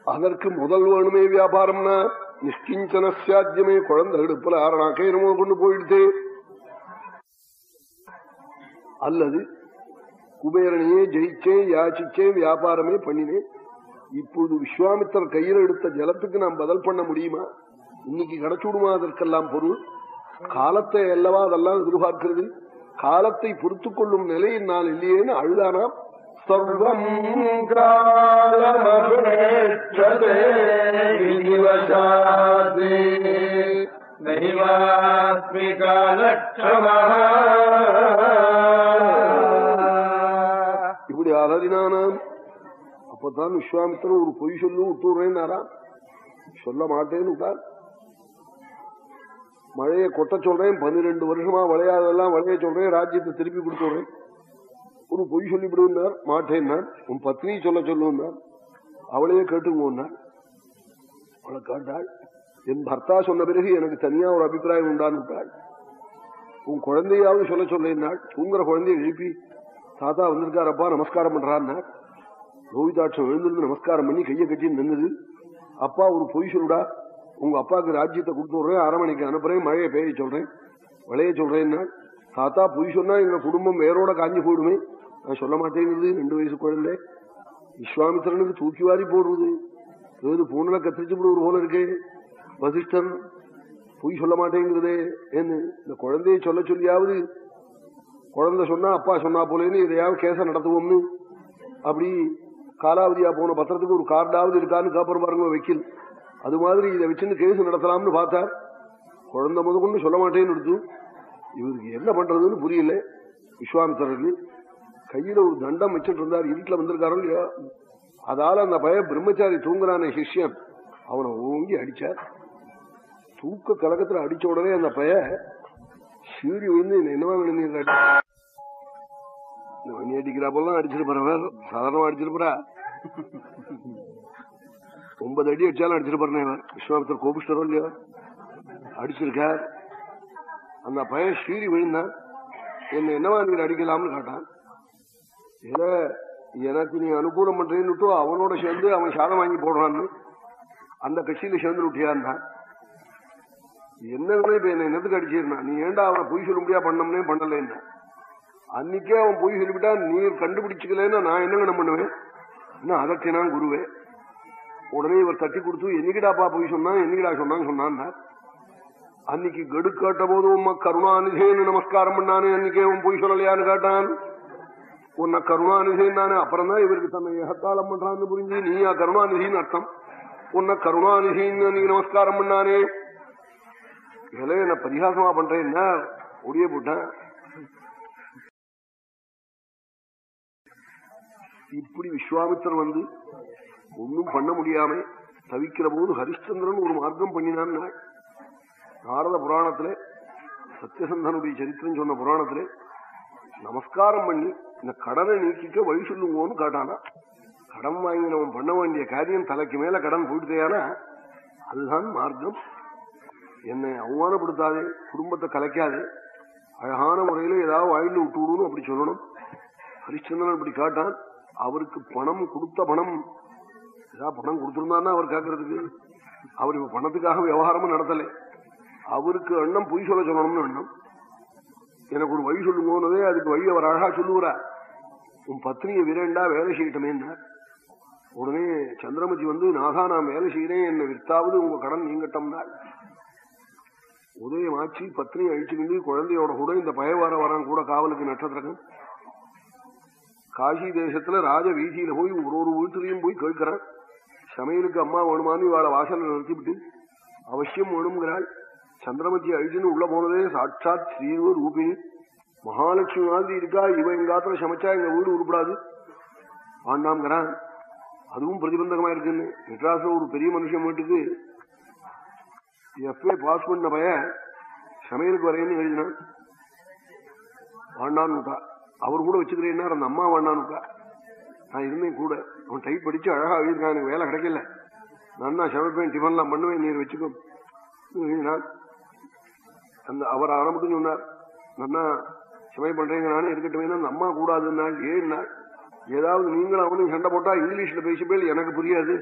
அதற்கு முதல் வேணுமே வியாபாரம்னா நிஷ்கிஞ்சன சாத்தியமே குழந்தை எடுப்புல ஆறனாக்கையிரமோ கொண்டு போயிடுது அல்லது குபேரனையே ஜெயிச்சேன் யாச்சிச்சேன் வியாபாரமே பண்ணினேன் இப்பொழுது விஸ்வாமித்தர் கையில் எடுத்த ஜலத்துக்கு நாம் பதில் பண்ண முடியுமா? இன்னைக்கு கிடைச்சு விடுமா அதற்கெல்லாம் பொருள்? காலத்தை அல்லவா அதெல்லாம் எதிர்பார்க்கிறது? காலத்தை பொறுத்து கொள்ளும் நிலையில் நான் இல்லையேன்னு அழுதானாம் சர்வம் இப்படி அலறினானாம் அப்பதான் விஸ்வாமித்திரன் ஒரு பொய் சொல்லு விட்டுறேன்னாரா சொல்ல மாட்டேன்னு விட்டார் மழையை கொட்ட சொல்றேன் பன்னிரெண்டு வருஷமா விளையாதெல்லாம் விளைய சொல்றேன் ராஜ்யத்தை திருப்பி கொடுத்துடுறேன். ஒரு பொய் சொல்லிவிடுவார் மாட்டேன்னார். உன் பத்னி சொல்ல சொல்லுவார் அவளையே கேட்டுங்கன்னார். அவளை கேட்டாள் என் பர்த்தா சொன்ன பிறகு எனக்கு தனியா ஒரு அபிப்பிராயம் உண்டான்னு விட்டாள் உன் குழந்தையாவது சொல்ல சொல்லினாள் தூங்குற குழந்தைய எழுப்பி தாத்தா வந்திருக்காரப்பா நமஸ்காரம் பண்றான்னார். கோவிதாட்சம் எழுந்திருந்து நமஸ்காரம் பண்ணி கையை கட்டி நின்னுது. அப்பா ஒரு பொய் சொல்லுடா. உங்க அப்பாவுக்கு ராஜ்யத்தை கொடுத்து விடுறேன் அரமனைக்கு அனுப்புறேன் மழையை பெய்ய சொல்றேன் விளைய சொல்றேன்னா. தாத்தா பொய் சொன்னா எங்க குடும்பம் வேரோட காஞ்சி போயிடுமே. நான் சொல்ல மாட்டேங்கிறது ரெண்டு வயசு குழந்தை. விஸ்வாமித்திரனுக்கு தூக்கி வாரி போடுறது. ஏதாவது பூனல கத்திரிச்சு விடுவது போல இருக்கே. வசிஷ்டன் பொய் சொல்ல மாட்டேங்கிறதே என்ன இந்த குழந்தைய சொல்ல சொல்லியாவது குழந்தை சொன்னா அப்பா சொன்னா போலேன்னு இதையாவது கேச நடத்துவோம்னு. அப்படி காலாவதியா போன பத்திரத்துக்கு ஒரு கார்டாவது இருக்கான்னு காப்பர் பாருங்க வைக்கல். அது மாதிரி இதை வச்சுன்னு கேஸ் நடத்தலாம்னு பார்த்தார். குழந்தை முத கொண்டு சொல்ல மாட்டேன்னு எடுத்து. இவருக்கு என்ன பண்றதுன்னு புரியல. விஸ்வாமித்தரர்கள் கையில ஒரு தண்டம் வச்சுட்டு இருந்தார் இருட்டுல வந்திருக்காரோ இல்லையா? அதால அந்த பய பிரம்மச்சாரி தூங்குறான சிஷ்யன். அவனை ஓங்கி அடிச்சார். தூக்க கலக்கத்துல அடிச்ச உடனே அந்த பய சீறி விழுந்து என்ன என்னவா விழுந்து அடிக்கிறா போலாம் அடிச்சிட்டு சாதாரணமா அடிச்சிருப்பா ஒன்பது அடி அடிச்சாலும் அடிச்சிட்டு போறேன் விஸ்வாமித்தர் கோபிஷ்டரோ இல்லையோ? அடிச்சிருக்கார். அந்த பையன் சீறி விழுந்தான். என்ன என்னவா நீங்க அடிக்கலாம்னு கேட்டான். ஏதோ எனக்கு நீ அனுகூலம் பண்றேன்னு அவனோட சேர்ந்து அவன் சாதம் வாங்கி போடுறான்னு அந்த கட்சியில சேர்ந்து விட்டியான் என்னன்னு இப்ப என்ன என்னத்துக்கு அடிச்சிருந்தான் நீ ஏண்டா அவனை பொய் சொல்ல முடியா பண்ணம்னே பண்ணலன்னா அன்னைக்கே அவன் பொய் சொல்லிவிட்டா நீ கண்டுபிடிச்சுக்கலன்னா நான் என்னங்க பண்ணுவேன்? இன்னும் அதட்டினான் குருவே. உடனே இவர் தட்டி கொடுத்து என்னைக்கிடாப்பா பொய் சொன்னான்? என்னைக்கிடா சொன்னான்னு சொன்னான் அன்னைக்கு கெடு கேட்ட போது உம்மா கருணாநிதேன்னு நமஸ்காரம் பண்ணானே அன்னைக்கே உன் பொய் சொல்லலையான்னு கேட்டான். உன்னை கருணாநிதின்னு தானே அப்புறம் தான் இவருக்கு தன்னை ஏகத்தாளம் பண்றான்னு புரிஞ்சு நீயா கருணாநிதின்னு அர்த்தம். உன்னை கருணாநிதின்னு அன்னைக்கு நமஸ்காரம் பண்ணானே. இதெல்லாம் என்ன பரிகாசமா பண்றேன் என்ன ஒடிய போட்டேன். இப்படி விஸ்வாமித்திரன் வந்து ஒன்னும் பண்ண முடியாம தவிக்கிற போது ஹரிச்சந்திரன் ஒரு மார்க்கம் பண்ணினான் நாரத புராணத்துல சத்தியசந்தனுடைய சரித்திரம் சொன்ன புராணத்துல நமஸ்காரம் பண்ணி இந்த கடனை நீக்கிக்க வழி சொல்லுவோன்னு காட்டானா. கடன் வாங்கினவன் பண்ண வேண்டிய காரியம் தலைக்கு மேல கடன் போயிட்டேனா அதுதான் மார்க்கம். என்னை அவமானப்படுத்தாதே குடும்பத்தை கலைக்காதே அழகான முறையில ஏதாவது வாயில விட்டு விடுன்னு அப்படி சொல்லணும். ஹரிச்சந்திரன் அப்படி காட்டான். அவருக்கு பணம் கொடுத்த பணம். ஏதாவது பணம் கொடுத்துருந்தான்னா அவர் கேட்கறதுக்கு அவர் இப்ப பணத்துக்காக விவகாரமும் நடத்தலை. அவருக்கு எண்ணம் பொய் சொல்ல சொல்லணும்னு எண்ணம். எனக்கு ஒரு வழி சொல்லுங்கன்னதே அதுக்கு வழி அவர் அழகா சொல்லுவாரா. உன் பத்னியை விரண்டா வேலை செய்யட்டுமே உடனே சந்திரமதி வந்து நாதா நான் வேலை செய்யறேன். என்னை வித்தாவது உங்க கடன் நீங்கட்டம்னா. உதயமாச்சி பத்னியை அழிச்சுக்கிண்டு குழந்தையோட கூட இந்த பயவார வர வரான் கூட காவலுக்கு நட்சத்திரகம் காசி தேசத்துல ராஜ வீதியில போய் ஒரு ஒரு வீட்டுலையும் போய் கேட்கிறாள் சமையலுக்கு அம்மா வேணுமான்னு இவாளை வாசலை நிறுத்திவிட்டு அவசியம் வேணுங்கிறாள் சந்திரமதி அழிச்சுன்னு உள்ள போனதே சாட்சாத் ஸ்ரீவ ரூபிணி. மகாலட்சுமி மாதிரி இருக்கா? இவ எங்காத்துல சமைச்சா எங்க வீடு உருப்படாது. ஆண்டாம்ங்கிறான். அதுவும் பிரதிபந்தகமா இருக்குன்னு. மெட்ராஸ்ல ஒரு பெரிய மனுஷன் வீட்டுக்கு எஃப்ஏ பாஸ் பண்ண பையன் சமையலுக்கு வரையன்னு எழுதினான். வாண்டான்னுட்டா அவர் கூட வச்சுக்கிறேன்னா அந்த அம்மா வேண்டானுக்கா நான் இருந்தேன் கூட. அவன் டைப் படிச்சு அழகா எழுதிருக்கான் எனக்கு வேலை கிடைக்கல. நான் தான் சமைப்பேன் டிஃபன்லாம் பண்ணுவேன் நீர் வச்சுக்கோ. அந்த அவர் அவனை சொன்னார் நன்னா சமயம் பண்றேங்க நானே இருக்கட்டும் அந்த அம்மா கூடாதுன்னா நாள் நாள் ஏதாவது நீங்களும் அவனும் சண்டை போட்டா இங்கிலீஷ்ல பேசிப்பேல் எனக்கு புரியாது.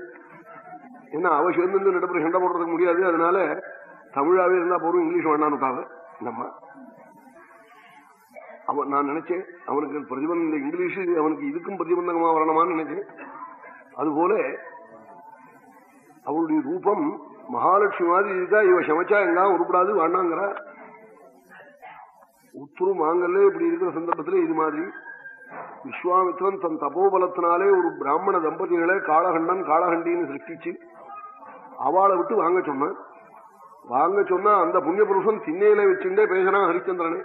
ஏன்னா அவ சேர்ந்து நடப்புற சண்டை போடுறதுக்கு முடியாது அதனால தமிழாவே இருந்தா போறோம் இங்கிலீஷ் வேண்டான்னு நம்ம அவன் நான் நினைச்சேன் அவனுக்கு பிரதிபந்தம் இந்த இங்கிலீஷ் அவனுக்கு இதுக்கும் பிரதிபந்தகமா வரணுமான்னு நினைச்சேன். அதுபோல அவளுடைய ரூபம் மகாலட்சுமி மாதிரி இருக்கா இவ சமைச்சா எங்கா உருப்படாது வேண்டாங்கிறா. உத்துரு மாங்கல்ல இப்படி இருக்கிற சந்தர்ப்பத்துல இது மாதிரி. விஸ்வாமித்ரன் தன் தபோபலத்தினாலே ஒரு பிராமண தம்பதிகளை காளகண்டன் காளகண்டின்னு சிருஷ்டிச்சு அவளை விட்டு வாங்க சொன்னான். வாங்க சொன்னா அந்த புண்ணிய புருஷன் திண்ணையில வச்சுட்டே பேசினா ஹரிச்சந்திரனே.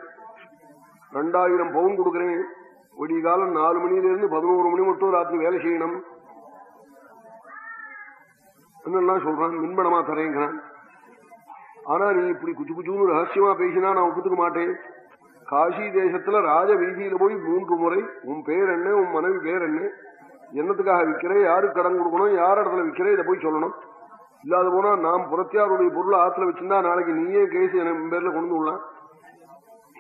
ரெண்டாயிரம் பவுன் கொடுக்குறேன். விடிய காலம் நாலு மணியிலிருந்து பதினோரு மணி மட்டும் ராத்திரி வேலை செய்யணும். என்னெல்லாம் சொல்றான்? மின்பணமா தரேங்கிறான். ஆனா நீ இப்படி குச்சு குச்சுன்னு ரகசியமா பேசினா நான் ஒப்புத்துக்க மாட்டேன். காசி தேசத்துல ராஜ வீதியில போய் மூன்று முறை உன் பேர் என்ன உன் மனைவி பேர் என்ன என்னத்துக்காக விற்கிறேன் யாருக்கு கடன் கொடுக்கணும் யார் இடத்துல விற்கிறேன் இதை போய் சொல்லணும். இல்லாத போனா நாம் புறத்தியாருடைய பொருளை ஆத்துல வச்சிருந்தா நாளைக்கு நீயே கேஸ் என் பேர்ல கொண்டு விடலாம்.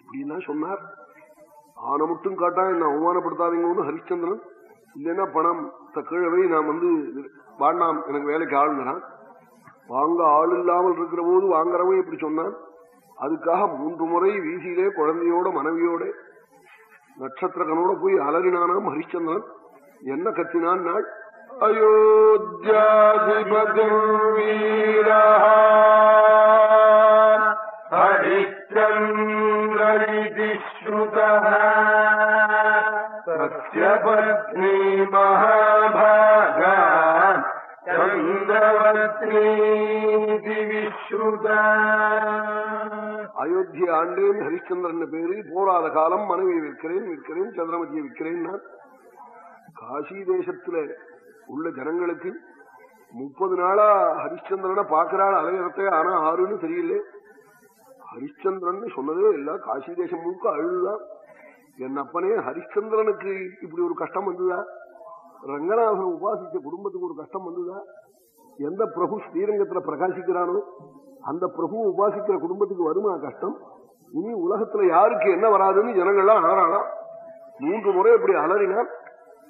இப்படின்னா சொன்னார். ஆனை மட்டும் காட்டா என்ன அவமானப்படுத்தாதீங்கன்னு ஹரிச்சந்திரன் இல்லைன்னா பணம் தக்கிழவை நாம் வந்து வாண்டாம் எனக்கு வேலைக்கு ஆளுங்கிறான் வாங்க ஆள் இல்லாமல் இருக்கிற போது வாங்குறவன் இப்படி சொன்னான். அதுக்காக மூன்று முறை வீசியிலே குழந்தையோட மனைவியோட நட்சத்திரகனோட போய் அலறினானாம் ஹரிச்சந்திரன். என்ன கத்தினான் நாள்? அயோத்தியாதிபதி வீரா ஹரிச்சந்திர हरिश्चन्द्रैति श्रुतः तस्य पत्नी महाभागा चन्द्रवत्नीति विश्रुता அயோத்திய ஆண்டேன் ஹரிச்சந்திரன் பேரு போராத காலம் மனைவியை விற்கிறேன் விற்கிறேன் சந்திரமதியை விற்கிறேன் நான் காசி தேசத்துல உள்ள ஜனங்களுக்கு முப்பது நாளா ஹரிச்சந்திரனை பாக்குறாள் அலையறத்தை ஆனா ஆறுன்னு தெரியல ஹரிச்சந்திரன் சொன்னதே இல்லை. காசி தேசம் முழுக்க அழுதுதான் என் அப்பனே ஹரிச்சந்திரனுக்கு இப்படி ஒரு கஷ்டம் வந்ததா? ரங்கநாதன் உபாசிச்ச குடும்பத்துக்கு ஒரு கஷ்டம் வந்ததா? எந்த பிரபு ஸ்ரீரங்கத்துல பிரகாசிக்கிறானோ அந்த பிரபு உபாசிக்கிற குடும்பத்துக்கு வருமா கஷ்டம்? இனி உலகத்துல யாருக்கு என்ன வராதுன்னு ஜனங்கள்லாம் அலறாளாம் மூன்று முறை இப்படி அலறினான்.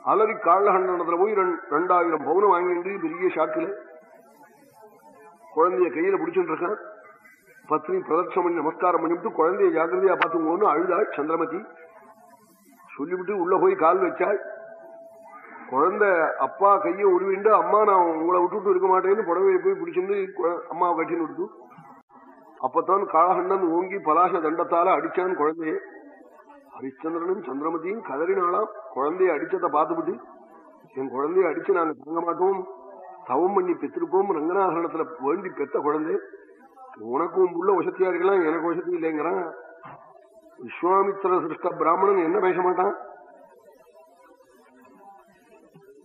அலறி காலகண்டனத்துல போய் ரெண்டாயிரம் பவுனம் வாங்கிட்டு பெரிய ஷாக்கில். குழந்தைய கையில பிடிச்சிட்டு இருக்கான். பத்னி பிரதட்சம் பண்ணி நமஸ்காரம் பண்ணிவிட்டு குழந்தைய ஜாக்கிரதையா பார்த்துங்கன்னு அழுதாள் சந்திரமதி. சொல்லிவிட்டு உள்ள போய் கால் வச்சாள். குழந்தை அப்பா கையை உருவிண்டு அம்மா நான் உங்களை விட்டுட்டு இருக்க மாட்டேன்னு புடவையை போய் பிடிச்சிருந்து அம்மாவை கட்டின்னு விடுத்து. அப்பத்தான் காளகண்டன் ஓங்கி பலாச தண்டத்தால அடிச்சான் குழந்தையே. ஹரிச்சந்திரனும் சந்திரமதியும் கதறினாலாம் குழந்தைய அடிச்சதை பார்த்துவிட்டு என் குழந்தைய அடிச்சு நாங்க தங்க மாட்டோம். தவம் பண்ணி பெற்றிருப்போம். ரங்கநாதனத்துல வேண்டி பெத்த குழந்தை. உனக்கும் புள்ள வசத்தியா இருக்கலாம் எனக்கு வசதி இல்லைங்கிறான். விஸ்வாமித்திர சிருஷ்ட பிராமணன் என்ன பேச மாட்டான்?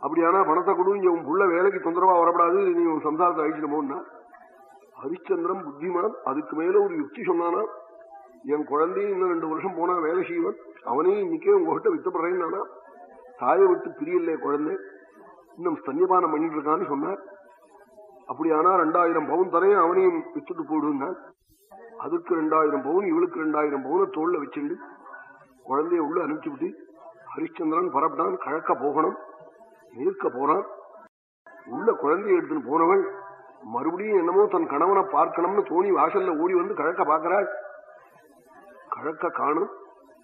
அப்படியானா பணத்தை கொடு இங்க உன் புள்ள வேலைக்கு தொந்தரவா வரப்படாது நீ உன் சம்சாரத்தை அழிச்சிடமோன்னா போனா ஹரிச்சந்திரன் புத்திமான் அதுக்கு மேல ஒரு யுக்தி சொன்னானா என் குழந்தையும் இன்னும் ரெண்டு வருஷம் போனா வேலை செய்வன் அவனையும் இன்னைக்கே உங்ககிட்ட வித்தப்படுறேன்னு நானா. தாயை விட்டு பிரியல குழந்தை இன்னும் ஸ்தன்யபானம் பண்ணிட்டு இருக்கான்னு சொன்னார். அப்படியானா ரெண்டாயிரம் பவுன் தரையும் அவனையும் வித்துட்டு போடுனான் அதுக்கு ரெண்டாயிரம் பவுன் இவளுக்கு ரெண்டாயிரம் பவுனை தோல்ல வச்சுண்டு குழந்தைய உள்ள அனுப்பிச்சுட்டு ஹரிச்சந்திரன் பரப்பிட்டான் கழக்க போகணும். நிற்க போறான் உள்ள குழந்தைய எடுத்துன்னு போனவள் மறுபடியும் என்னமோ தன் கணவனை பார்க்கணும்னு தோணி வாசல்ல ஓடி வந்து கழக்க பாக்குறாள் கழக்க காணும்.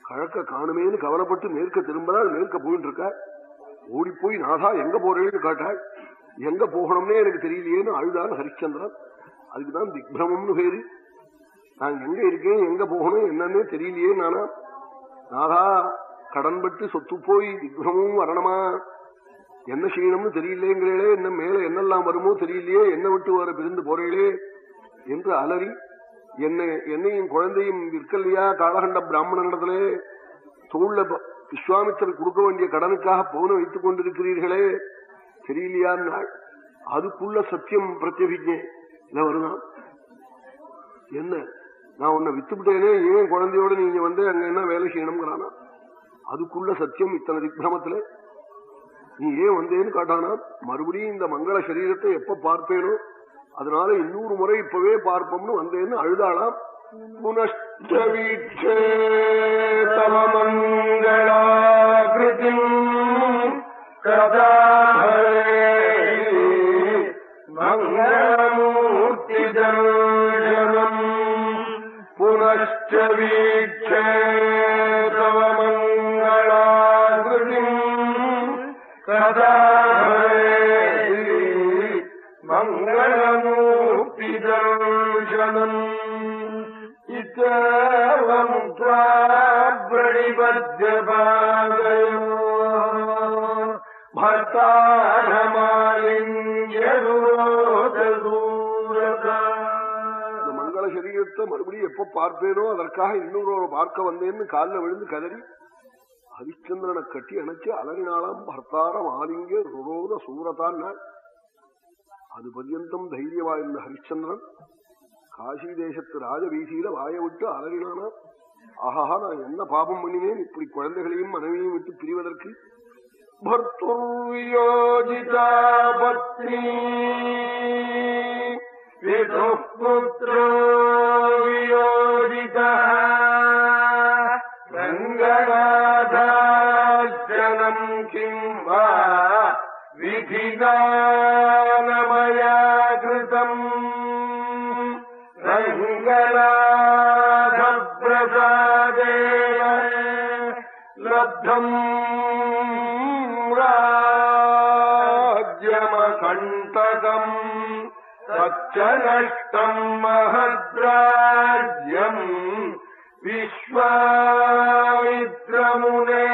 கழக்க காணுமேன்னு கவலைப்பட்டு மேற்க திரும்பதால் மேற்க போயிட்டு இருக்க. ஓடி போய் நாதா எங்க போறேன்னு கேட்டாள். எங்க போகணும்னே எனக்கு தெரியலையேன்னு அழுதான் ஹரிச்சந்திரன். அதுக்குதான் திக்ரமம்னு பேரு. நான் எங்க இருக்கேன் எங்க போகணும் என்னன்னு தெரியலையே நானா. நாதா கடன்பட்டு சொத்து போய் திக்ரமும் வரணுமா? என்ன செய்யணும்னு தெரியலேங்கிறே என்ன மேல என்னெல்லாம் வருமோ தெரியலையே என்ன விட்டு வர பிரிந்து போறீங்களே என்று அலறி என்னை என்னையும் குழந்தையும் விற்கலையா காலகண்ட பிராமணனிடத்திலே? தோல்ல விஸ்வாமித்தர் கொடுக்க வேண்டிய கடனுக்காக போன வைத்துக் கொண்டிருக்கிறீர்களே தெரியலையான்னாள் அதுக்குள்ள சத்தியம் பிரத்யபிஜை வருதான் என்ன? நான் உன்னை வித்துவிட்டேனே ஏன் குழந்தையோட நீங்க வந்து அங்க என்ன வேலை செய்யணுங்கிறானா அதுக்குள்ள சத்தியம் இத்தனை திக்ரமத்துல நீ ஏன் வந்தேன்னு காட்டானா? மறுபடியும் இந்த மங்கள சரீரத்தை எப்ப பார்ப்பேனோ அதனால இன்னொரு முறை இப்பவே பார்ப்போம்னு வந்தேன்னு அழுதாளாம். புனஷ்டவீட்சே தம மங்களா கதாஹரே மங்களமூர்த்தி தர்சனம் புனஷ்ட வீட்சே தவ மங்களாகிருதிம் கதாஹரே மங்களமூர்த்தி தர்சனம் இந்த மங்கள சரீரத்தை மறுபடியும் எப்ப பார்ப்பேனோ? அதற்காக இன்னொரு பார்க்க வந்தேன்னு காலில் விழுந்து கதறி ஹரிச்சந்திரனை கட்டி அணைச்சு அலறினாலாம் பர்த்தாரம் ஆலிங்க ருரோத சூரதான் அது பர்யந்தம் தைரியமா இருந்த ஹரிச்சந்திரன் காசி தேசத்து ராஜவீதியில வாய விட்டு அலறினானா ஆஹா நான் என்ன பாபம் பண்ணினேன்? இப்படி குழந்தைகளையும் மனைவியும் விட்டு பிரிவதற்கு भर्तुर्वियोजिता पत्नी विदुः पुत्रो वियोजितः रङ्गनाथार्जनम् किम् वा विधिना नष्टम् महद्राज्यम् विश्वामित्रमुने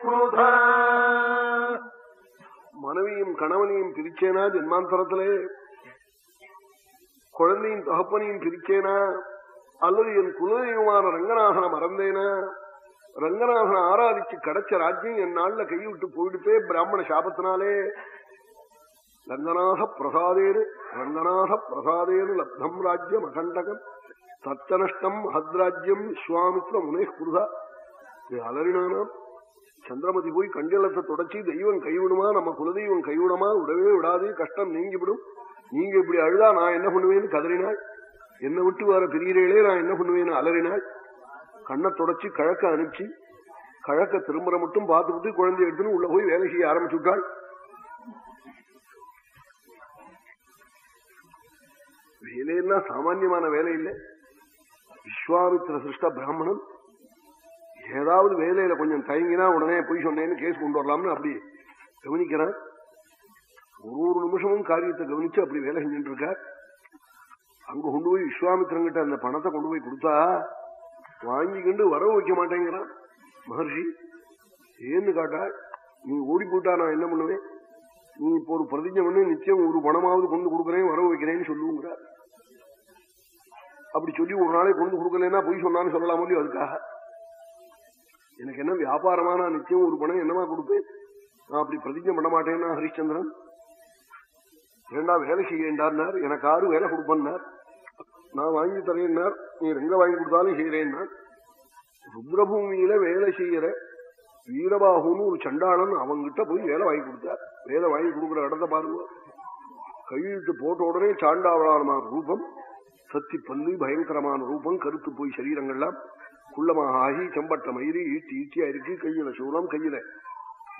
क्रुधा மனைவியும் கணவனையும் பிரிச்சேனா ஜென்மாந்தரத்திலே குழந்தையும் தகப்பனையும் பிரிச்சேனா அல்லது என் குலதெய்வமான ரங்கநாதனை மறந்தேனா ரங்கநாதனை ஆராதிச்சு கிடைச்ச ராஜ்யம் என் நாள்ல கைவிட்டு போயிடுத்தே பிராமண சாபத்தினாலே ரங்கநாத பிரசாதேரு ரங்கநாத பிரசாதேரு லப்தம் ராஜ்யம் அகண்டகம் சத்தனஷ்டம் மகத்ராஜ்யம் விஸ்வாமித்ர முனே இது அலறினானாம். சந்திரமதி போய் கண்டலத்தை தொடச்சி தெய்வம் கைவிடுமா? நம்ம குலதெய்வம் கைவிடுமா? விடவே விடாது கஷ்டம் நீங்கிவிடும். நீங்க இப்படி அழுதா நான் என்ன பண்ணுவேன்னு கதறினாள். என்னை விட்டு வர பிரியறீங்களே நான் என்ன பண்ணுவேன்னு அலறினாள். கண்ணை தொடச்சி கழக்க அனுப்பிச்சு கழக்க திரும்புற மட்டும் பார்த்துக்கிட்டு குழந்தை எடுத்துன்னு உள்ள போய் வேலை செய்ய ஆரம்பிச்சுட்டாள் வேலைன்னா சாமான்யமான வேலை இல்லை விஸ்வாமித்திர சிருஷ்ட பிராமணன். ஏதாவது வேலையில கொஞ்சம் தயங்கினா உடனே போய் சொன்னேன்னு கேஸ் கொண்டு வரலாம்னு அப்படி கவனிக்கிறான். ஒரு ஒரு நிமிஷமும் காரியத்தை கவனிச்சு அப்படி வேலை செஞ்சுட்டு இருக்க அங்க கொண்டு போய் விஸ்வாமித்திரங்கிட்ட அந்த பணத்தை கொண்டு போய் கொடுத்தா வாங்கிக்கிண்டு வரவு வைக்க மாட்டேங்கிறான் மகர்ஷி. ஏன்னு காட்டா நீ ஓடி போட்டா நான் என்ன பண்ணுவேன்? நீ இப்போ ஒரு பிரதிஜை பண்ணி நிச்சயம் ஒரு பணமாவது கொண்டு கொடுக்குறேன் வரவு வைக்கிறேன்னு சொல்லுங்கிறார். அப்படி சொல்லி ஒரு நாளை கொண்டு கொடுக்கலன்னா பொய் சொன்னான்னு சொல்லலாம் இல்லையோ அதுக்காக? எனக்கு என்ன வியாபாரமா நான் நிச்சயம் ஒரு பணம் என்னமா கொடுப்பேன்? நான் அப்படி பிரதிஜம் பண்ண மாட்டேன்னா ஹரிச்சந்திரன் ஏண்டா வேலை செய்யண்டார் எனக்கு ஆறு வேலை கொடுப்பேன்னார். நான் வாங்கி தரேன்னார் நீ எங்க வாங்கி கொடுத்தாலும் செய்யறேன்னா ருத்ரபூமியில வேலை செய்யற வீரபாகுன்னு ஒரு சண்டாளன் அவங்கிட்ட போய் வேலை வாங்கி கொடுத்தார். வேலை வாங்கி கொடுக்குற இடத்த பாருங்க. கையெழுத்து போட்ட உடனே சாண்டாவளானமான ரூபம். சத்தி பல்லு பயங்கரமான ரூபம் கருத்து போய் சரீரங்கள்லாம் குள்ளமாக ஆகி செம்பட்ட மயிறு ஈட்டி ஈட்டியா இருக்கு கையில சூளம் கையில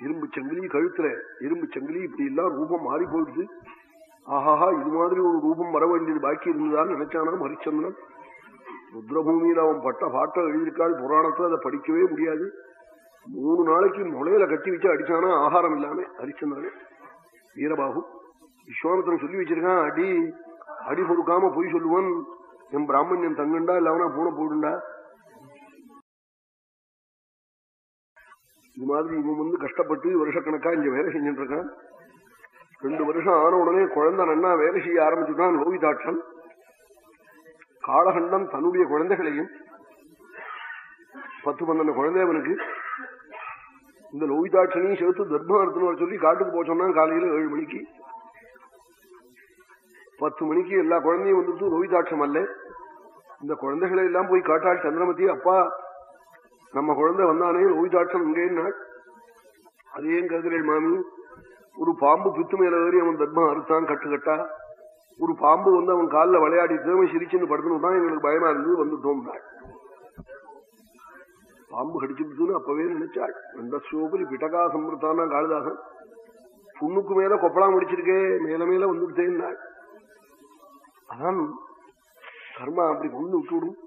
இரும்பு சங்கிலி கழுத்துல இரும்பு சங்கிலி இப்படி எல்லாம் ரூபம் மாறி போயிடுது ஆஹாஹா இது மாதிரி ஒரு ரூபம் வர வேண்டியது பாக்கி இருந்ததான்னு நினைச்சானா ஹரிச்சந்திரன் ருத்ரபூமியில அவன் பட்ட பாட்டை எழுதியிருக்காள் புராணத்துல அதை படிக்கவே முடியாது. மூணு நாளைக்கு முளையில கட்டி வச்சு அடிச்சானா ஆகாரம் இல்லாம ஹரிச்சந்திரன் வீரபாகு விஸ்வாமித்திரன் சொல்லி வச்சிருக்கான் அடி அடி கொடுக்காம பொய் சொல்லுவன். என் பிராமணியன் தங்குண்டா இல்லவனா பூனை போடுண்டா? இது மாதிரி இவன் வந்து கஷ்டப்பட்டு வருஷக்கணக்கா இங்க வேலை செஞ்சுட்டு இருக்கான் ரெண்டு வருஷம் ஆன உடனே குழந்தை நன்னா வேலை செய்ய ஆரம்பிச்சுட்டான் லோகிதாட்சன். காளகண்டன் தன்னுடைய குழந்தைகளையும் பத்து பன்னெண்டு குழந்தை அவனுக்கு. இந்த லோகிதாட்சனையும் சேர்த்து தர்மம் வர சொல்லி காட்டுக்கு போச்சோம்னா காலையில ஏழு மணிக்கு. பத்து மணிக்கு எல்லா குழந்தையும் வந்துட்டு ரோஹிதாட்சம் அல்ல. இந்த குழந்தைகளை எல்லாம் போய் காட்டாள் சந்திரமதி அப்பா நம்ம குழந்தை வந்தானே ரோஹிதாட்சம் இங்கேன்னா அதையும் கேட்கிறேன் மாமி ஒரு பாம்பு பித்து மேல ஏறி அவன் தர்மம் அறுத்தான் கட்டு கட்டா. ஒரு பாம்பு வந்து அவன் காலில் விளையாடி தேவை சிரிச்சுன்னு படுத்தணும் தான் எங்களுக்கு பயமா இருந்தது வந்துட்டோம் பாம்பு கடிச்சுட்டுன்னு அப்பவே நினைச்சாள். அந்த சோபரி பிட்டகா சம்பிரத்தான காளிதாசன்? புண்ணுக்கு மேல கொப்பளா முடிச்சிருக்கே மேல மேல வந்துட்டேன்னாள் அதான் கர்மா அப்படி கொண்டு விட்டுவிடும்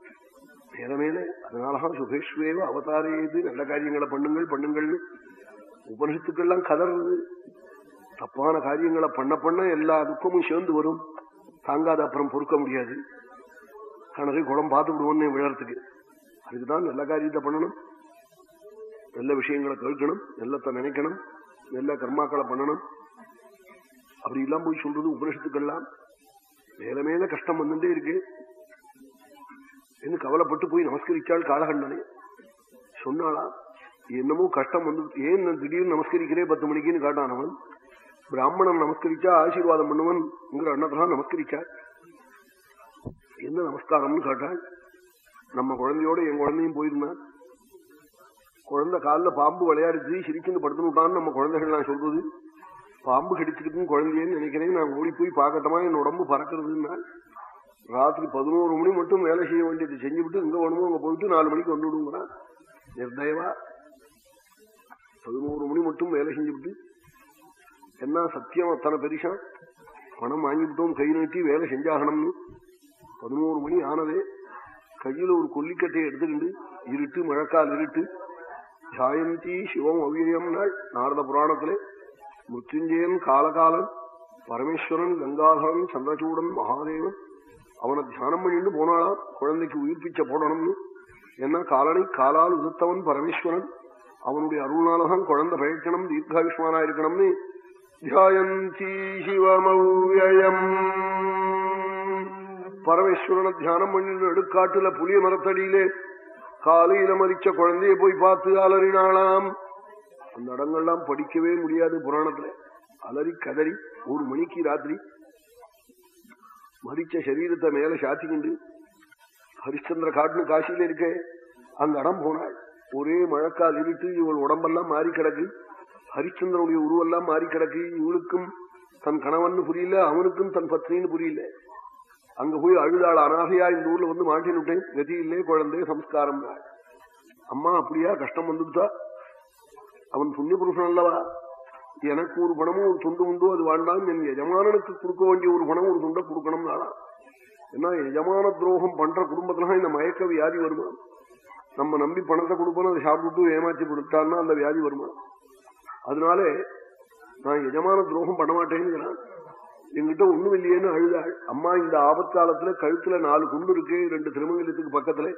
மேல மேல அதனாலதான் சுகேஷ்வேவ அவதாரேது நல்ல காரியங்களை பண்ணுங்கள் பண்ணுங்கள்னு உபனிஷத்துக்கெல்லாம் கதறது. தப்பான காரியங்களை பண்ண பண்ண எல்லா துக்கமும் சேர்ந்து வரும். தாங்காத அப்புறம் பொறுக்க முடியாது. கணக்கு குளம் பார்த்து விடுவோன்னு விழறதுக்கு. அதுக்குதான் நல்ல காரியத்தை பண்ணணும். நல்ல விஷயங்களை கேட்கணும். நல்லத்தை நினைக்கணும். நல்ல கர்மாக்களை பண்ணணும். அப்படி எல்லாம் போய் சொல்றது உபனிஷத்துக்கெல்லாம். மேல மேல கஷ்டம் வந்துட்டே இருக்கு. என்று கவலைப்பட்டு போய் நமஸ்கரிச்சாள் காலகண்டனை. சொன்னாளா என்னமோ கஷ்டம் வந்து ஏன் திடீர்னு நமஸ்கரிக்கிறே பத்து மணிக்குன்னு காட்டானவன் பிராமணன் நமஸ்கரிச்சா ஆசீர்வாதம் பண்ணுவன் அண்ணத்தான் நமஸ்கரிச்சாள் என்ன நமஸ்காரம்னு கேட்டாள். நம்ம குழந்தையோட என் குழந்தையும் போயிருந்தான். குழந்தை காலில் பாம்பு விளையாடுச்சு சிரிச்சுன்னு படுத்துனுட்டான்னு நம்ம குழந்தைகள் நான் சொல்றது. பாம்பு கடிச்சுக்கிட்டு குழந்தையன்னு நினைக்கிறேன். நான் ஓடி போய் பார்க்கட்டமா? என் உடம்பு பறக்கிறதுன்னா ராத்திரி பதினோரு மணி மட்டும் வேலை செய்ய வேண்டியது. செஞ்சுவிட்டு இங்க வேணுமோ அங்க போயிட்டு நாலு மணிக்கு வந்து விடுங்கிறான் நிர்தயவா. பதினோரு மணி மட்டும் வேலை செஞ்சுவிட்டு என்ன சத்தியம்? அத்தனை பெரிசா பணம் வாங்கிவிட்டோம் கை நீட்டி வேலை செஞ்சாகணும்னு. பதினோரு மணி ஆனதே கையில ஒரு கொல்லிக்கட்டையை எடுத்துக்கிண்டு இருட்டு மழைக்கால் இருட்டு. ஜாயந்தி சிவம் அவ்வியம் நாள் நாரத புராணத்திலே மிருத்யுஞ்சயன் காலகாலன் பரமேஸ்வரன் கங்காதரன் சந்திரசூடன் மகாதேவன் அவனை தியானம் பண்ணிட்டு போனாலாம் குழந்தைக்கு உயிர்ப்பிச்ச போடணும்னு என்ன காலனை காலால் உதிர்த்தவன் பரமேஸ்வரன் அவனுடைய அருள்னாலதான் குழந்தை பயக்கணும் தீர்காயுஷ்மானா இருக்கணும்னு தியாயந்தி சிவமவ்யம் பரமேஸ்வரனை தியானம் பண்ணிட்டு எடுக்காட்டுல புளிய மரத்தடியிலே காலையில மறிச்ச குழந்தைய போய் பார்த்து அலறினாளாம் அந்த இடங்கள்லாம் படிக்கவே முடியாது புராணத்துல. அலறி கதறி ஒரு மணிக்கு ராத்திரி மறிச்ச சரீரத்தை மேல சாத்திக்கிண்டு ஹரிச்சந்திர காட்டுன்னு காசியில இருக்க அந்த இடம் போனாள். ஒரே மழக்கால் இருட்டு இவள் உடம்பெல்லாம் மாறி கிடக்கு. ஹரிச்சந்திரனுடைய உருவெல்லாம் மாறி கிடக்கு. இவளுக்கும் தன் கணவன் புரியல அவனுக்கும் தன் பத்னின்னு புரியல. அங்க போய் அழுதாள் அனாதையா இந்த ஊர்ல வந்து மாட்டினுட்டேன். கதி இல்லே குழந்தை சம்ஸ்காரம் அம்மா அப்படியா? கஷ்டம் வந்துட்டா அவன் புண்ணிய புருஷன் அல்லவா? எனக்கு ஒரு பணமும் ஒரு துண்டு உண்டு அது வேண்டாம். என் எஜமானனுக்கு கொடுக்க வேண்டிய ஒரு பணம் ஒரு துண்டை கொடுக்கணும் நாளா? ஏன்னா எஜமான துரோகம் பண்ற குடும்பத்துல இந்த மயக்க வியாதி வருமா? நம்ம நம்பி பணத்தை கொடுப்போம் அதை சாப்பிட்டு ஏமாற்றி கொடுத்தான்னா அந்த வியாதி வருமா? அதனாலே நான் எஜமான துரோகம் பண்ண மாட்டேங்கிறான் எங்கிட்ட ஒண்ணும் இல்லையேன்னு அழுதாள். அம்மா இந்த ஆபத்காலத்துல கழுத்துல நாலு குண்டு இருக்கு ரெண்டு திருமங்கலத்துக்கு பக்கத்துல.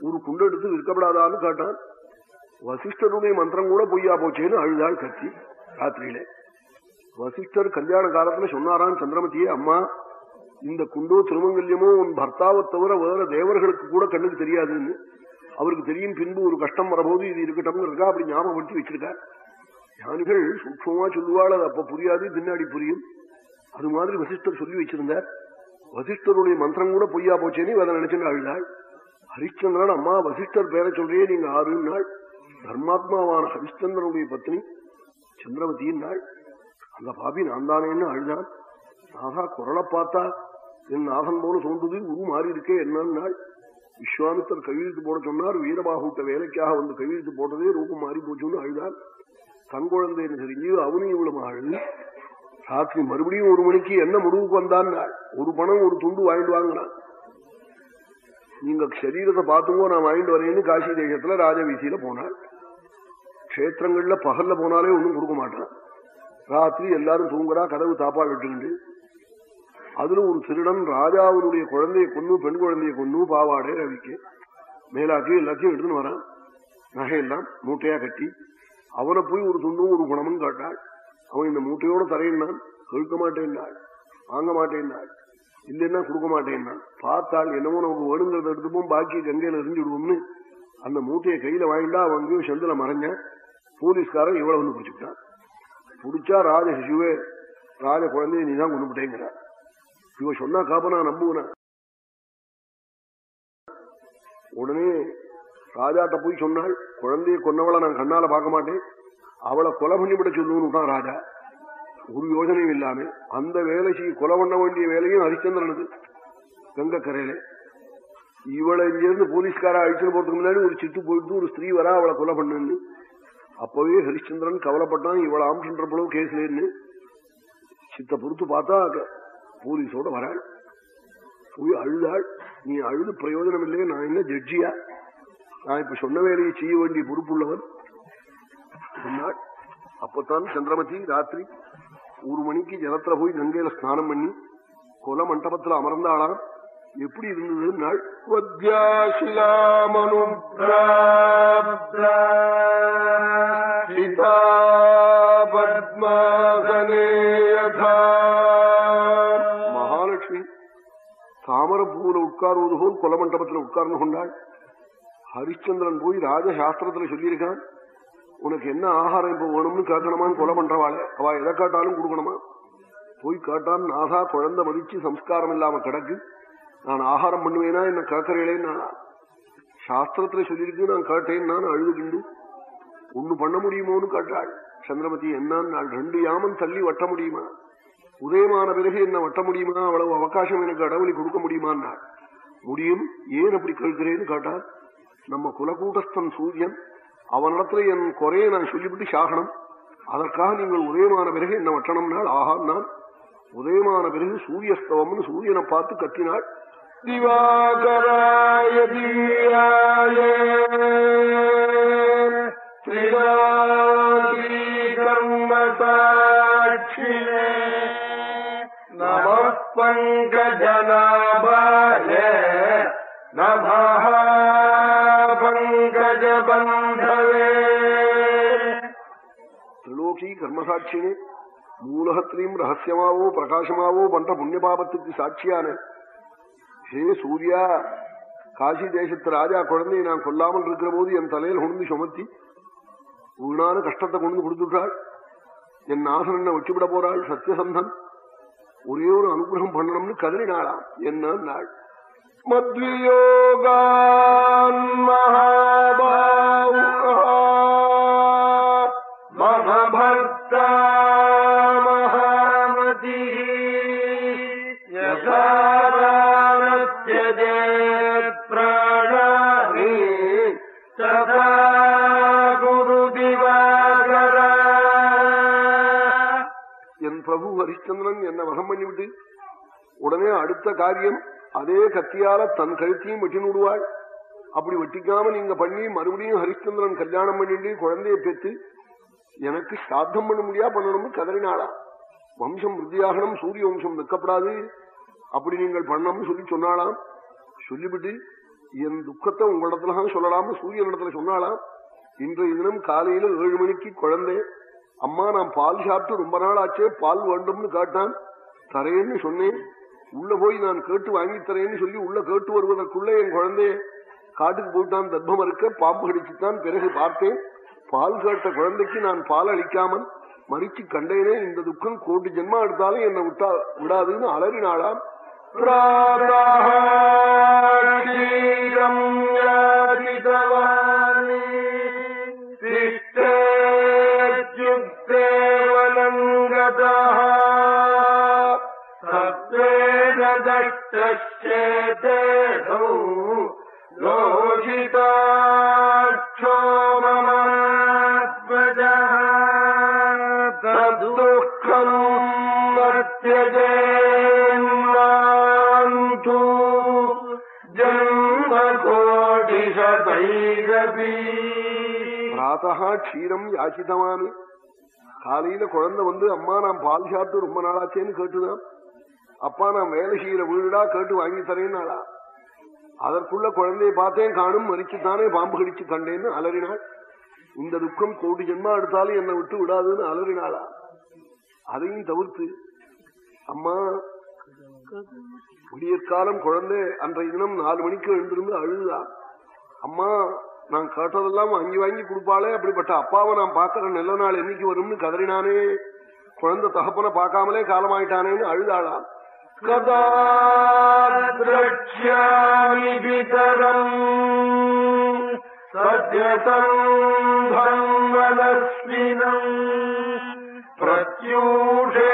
ஒரு குண்டு எடுத்து விற்கப்படாதான்னு கேட்டான். வசிஷ்டருடைய மந்திரம் கூட பொய்யா போச்சேன்னு அழுதாள் கட்சி ராத்திரியில. வசிஷ்டர் கல்யாண காலத்துல சொன்னாரான் சந்திரமதியே அம்மா இந்த குண்டோ திருமங்கல்யமோ உன் பர்த்தாவை தவிர வேற தேவர்களுக்கு கூட கண்ணுக்கு தெரியாதுன்னு. அவருக்கு தெரியும் பின்பு ஒரு கஷ்டம் வரபோது இது இருக்கட்டும் இருக்கா அப்படி ஞாபகப்படுத்தி வச்சிருக்கா. ஞானிகள் சூட்சமா சொல்லுவாள் அது அப்ப புரியாது பின்னாடி புரியும். அது மாதிரி வசிஷ்டர் சொல்லி வச்சிருந்தார். வசிஷ்டருடைய மந்திரம் கூட பொய்யா போச்சேன்னு அதை நினைச்சுன்னு அழுதாள். ஹரிச்சந்திரன் அம்மா வசிஷ்டர் பேரை சொல்றே நீங்க ஆறு நாள் தர்மாத்மாவான ஹரிச்சந்திரனுடைய பத்னி சந்திரவதியின் நாள். அந்த பாபி நான் தானேன்னு அழுதான் நாதா குரலை பார்த்தா என் நாதன் போல தோன்றுது உரு மாறி இருக்கே என்னன்னு நாள். விஸ்வாமித்தர் கையெழுத்து போட சொன்னார் வீரபாகுட்ட வேலைக்காக வந்து கையெழுத்து போட்டதே ரூபம் மாறி போச்சுன்னு அழுதான் தன் குழந்தைன்னு தெரிஞ்சு அவனும் இவ்வளவு அழுது. ராத்திரி மறுபடியும் ஒரு மணிக்கு என்ன முடிவுக்கு வந்தான் ஒரு பணம் ஒரு துண்டு வாங்கிட்டு வாங்கினான் நீங்க சரீரத்தை பார்த்துங்கோ நான் வாங்கிட்டு வரேன்னு காசி தேசத்துல ராஜவீசியில போனாள். கஷேத்திரங்கள்ல பகல்ல போனாலே ஒன்றும் கொடுக்க மாட்டான். ராத்திரி எல்லாரும் தூங்குறா கதவு தாப்பா விட்டுண்டு அதுல ஒரு திருடன் ராஜாவுடைய குழந்தைய கொண்டு பெண் குழந்தைய கொண்டு பாவாடே ரவிக்கு. மேலாக்கி எல்லாத்தையும் எடுத்துன்னு வரான். நகையெல்லாம் மூட்டையா கட்டி அவனை போய் ஒரு துண்டும் ஒரு குணமும் காட்டாள். அவன் இந்த மூட்டையோட தரையினான் கழுக்க மாட்டேன்னாள் வாங்க மாட்டேன்னாள் இல்லைன்னா கொடுக்க மாட்டேன்னா பார்த்தாள் என்னமோ நமக்கு வேணுங்கிறத எடுத்துப்போம் பாக்கி கங்கையில எரிஞ்சுடுவோம்னு அந்த மூட்டையை கையில வாங்கிட்டா அவன் அங்கேயும் செந்தில மறைஞ்சான் போலீஸ்காரன் இவ்வளவு வந்து பிடிச்சுட்டான் பிடிச்சா ராஜ சிசுவே ராஜ குழந்தைய நீதான் கொண்டு விட்டேங்கிற இவ சொன்னா காப்ப நான் நம்புவன. உடனே ராஜாட்ட போய் சொன்னாள் குழந்தைய கொன்னவளை நான் கண்ணால பார்க்க மாட்டேன். அவளை கொலை பண்ணிவிட சொல்லுன்னு ராஜா. ஒரு யோஜனையும் இல்லாம அந்த வேலை கொலை பண்ண வேண்டிய வேலையும் ஹரிச்சந்திரனுக்கு கங்கக்கரையில. இவளை இங்கிருந்து போலீஸ்கார அழிச்சுட்டு போறதுக்கு முன்னாடி ஒரு சிட்டு போயிட்டு ஒரு ஸ்திரீ வரா அவளை கொலை பண்ணுன்னு. அப்பவே ஹரிச்சந்திரன் கவலைப்பட்டான் இவளை ஆம்சன்றப்பளவு கேஸ்லேன்னு சித்த பொறுத்து பார்த்தா போலீஸோட வராள். போய் அழுதாள். நீ அழுது பிரயோஜனம் இல்லையே நான் என்ன ஜட்ஜியா நான் இப்ப சொன்ன வேலையை செய்ய வேண்டிய பொறுப்புள்ளவன். சொன்னாள். அப்பத்தான் சந்திரமதி ராத்திரி ஒரு மணிக்கு ஜலத்துல போய் கங்கையில ஸ்நானம் பண்ணி கொல மண்டபத்துல அமர்ந்தாளாம். எப்படி இருந்தது நாள் மகாலட்சுமி தாமரப்பூவில் உட்காருவது போல் கொலமண்டபத்தில் உட்கார்ந்து கொண்டாள். ஹரிச்சந்திரன் போய் ராஜசாஸ்திரத்துல சொல்லியிருக்கான் உனக்கு என்ன ஆகாரம் இப்ப வேணும்னு கேட்கணுமான்னு கொலை பண்றவாளே அவ எதை காட்டாலும் கொடுக்கணுமா? போய் கேட்டான் நாதா குழந்தை மதிச்சு சம்ஸ்காரம் இல்லாம கிடக்கு. நான் ஆகாரம் பண்ணுவேனா? என்ன கேட்கறேன் நானா சாஸ்திரத்துல சொல்லியிருக்கு நான் கேட்டேன் நான் அழுதுகிண்டு. ஒண்ணு பண்ண முடியுமோன்னு கேட்டாள். சந்திரமதி என்னன்னு நான் ரெண்டு யாமம் தள்ளி வட்ட முடியுமா? உதயமான பிறகு என்ன வட்ட முடியுமா? அவ்வளவு அவகாசம் எனக்கு அடவழி கொடுக்க முடியுமான்னா முடியும் ஏன் அப்படி கேட்கிறேன்னு கேட்டால் நம்ம குலகூட்டஸ்தன் சூரியன் அவனிடத்துல என் குறையை நான் சொல்லிவிட்டு சாகனம் அதற்காக நீங்கள் உதயமான பிறகு என்ன வட்டணம்னால் ஆஹா நான் உதயமான பிறகு சூரியஸ்தவம்னு சூரியனை பார்த்து கத்தினாள். திவாகராய தீயாய கர்மசாட்சினே நம பங்கஜனாபாய நமஹ பங்கஜ பந்தவே திரிலோகி கர்மசாட்சினே மூலகத்திலையும் ரகசியமாவோ பிரகாசமாவோ பண்ற புண்ணியபாபத்துக்கு சாட்சியான ஹே சூர்யா காசி தேசத்து ராஜா குழந்தையை நான் கொல்லாமல் இருக்கிற போது என் தலையில் கொண்டு சுமத்தி வீணான கஷ்டத்தை கொண்டு கொடுத்துட்டாள் என் நாசன் என்ன வச்சுவிட போறாள் சத்தியசந்தன் ஒரே ஒரு அனுகிரகம் பண்ணணும்னு கதறினாளாம். என்ன நாள்? மத்வியோகான் மகா பிரபு என்ன வகம் பண்ணிவிட்டு? உடனே அடுத்த காரியம் அதே கத்தியால தன் கழுத்தையும் வெட்டி விடுவாள் அப்படி வெட்டிக்காம நீங்க பண்ணி மறுபடியும் ஹரிச்சந்திரன் கல்யாணம் பண்ணிட்டு குழந்தைய பெற்று எனக்கு சாத்தம் பண்ண முடியா பண்ணணும்னு கதறினாளா? வம்சம் விருத்தியாகணும் சூரிய வம்சம் நிற்கப்படாது அப்படி நீங்கள் பண்ணணும்னு சொல்லி சொன்னாலாம் சொல்லிவிட்டு என் துக்கத்தை உங்களிடத்துல சொல்லலாம்னு சூரியனிடத்துல சொன்னாலாம் இன்றைய தினம் காலையில ஏழு மணிக்கு குழந்தை அம்மா நான் பால் சாப்பிட்டு ரொம்ப நாள் ஆச்சே பால் வேண்டும்னு கேட்டான். தரேன்னு சொன்னேன். உள்ள போய் நான் கேட்டு வாங்கி தரேன்னு சொல்லி உள்ள கேட்டு வருவதற்குள்ள என் குழந்தைய காட்டுக்கு போயிட்டான். தர்மம் இருக்க பாம்பு கடிச்சுத்தான் பிறகு பார்த்தேன் பால் கேட்ட குழந்தைக்கு நான் பால் அளிக்காமல் மறிச்சு கண்டேனே. இந்த துக்கம் கோட்டு ஜென்மா எடுத்தாலும் என்னை விட்டா விடாதுன்னு அலறினாளாம். பிராத்தகா க்ஷீரம் யாசிதமானு காலையில குழந்தை வந்து அம்மா நான் பால் சாப்பிட்டு ரொம்ப நாளாச்சேன்னு கேட்டுதான் அப்பா நான் வேலை செய்யற வீடுடா கேட்டு வாங்கி தரேன்னாளா அதற்குள்ள குழந்தையை பார்த்தேன் காணும் மறிச்சுத்தானே பாம்பு கடிச்சு கண்டேன்னு அலறினாள். இந்த துக்கம் கோடி ஜென்மா எடுத்தாலும் என்னை விட்டு விடாதுன்னு அலறினாளா? அதையும் தவிர்த்து அம்மா விடியற்காலம் குழந்தை அன்றைய தினம் நாலு மணிக்கு எழுந்திருந்து அழுதா? அம்மா நான் கேட்டதெல்லாம் வாங்கி வாங்கி கொடுப்பாளே அப்படிப்பட்ட அப்பாவை நான் பாக்குற நல்ல நாள் என்னைக்கு வரும்னு கதறினானே. குழந்தை தகப்பனை பார்க்காமலே காலமாயிட்டானேன்னு அழுதாளா? कदा द्रक्ष्यामि वितरम् सद्यतम् धर्मदश्विनम् प्रत्यूढेभ्ये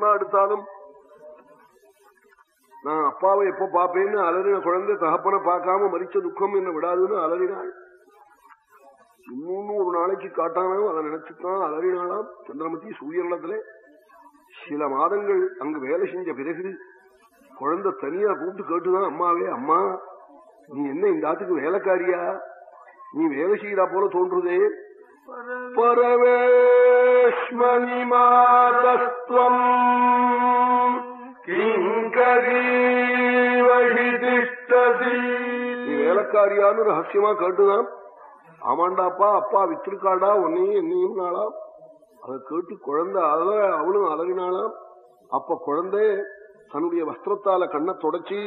என்ன எடுத்தாலும் நான் அப்பாவை எப்ப பாப்பேன்னு அலறின குழந்தை தகப்பனை பார்க்காம மறிச்ச துக்கம் என்ன விடாதுன்னு அலறினாள். இன்னொன்னு ஒரு நாளைக்கு காட்டானாலும் அதை நினைச்சுதான் அலறினாளாம். சந்திரமதி சூரியநலத்துல சில மாதங்கள் அங்கு வேலை செஞ்ச பிறகு குழந்தை தனியா கூப்பிட்டு கேட்டுதான் அம்மாவே அம்மா நீ என்ன இந்த ஆத்துக்கு வேலைக்காரியா? நீ வேலை செய்யறா போல தோன்றுதே. परवेश्मनि मातस्त्वम् किङ्करीवहि तिष्ठसि நீ வேலைக்காரியான்னு ரகசியமா கேட்டுதான் ஆமாண்டாப்பா அப்பா வித்திருக்காடா உன்னையும் என்னையும் நாளாம் அதை கேட்டு குழந்தை அல அவளும் அலறினாளாம் அப்ப குழந்தை தன்னுடைய வஸ்திரத்தால கண்ணை தொடச்சி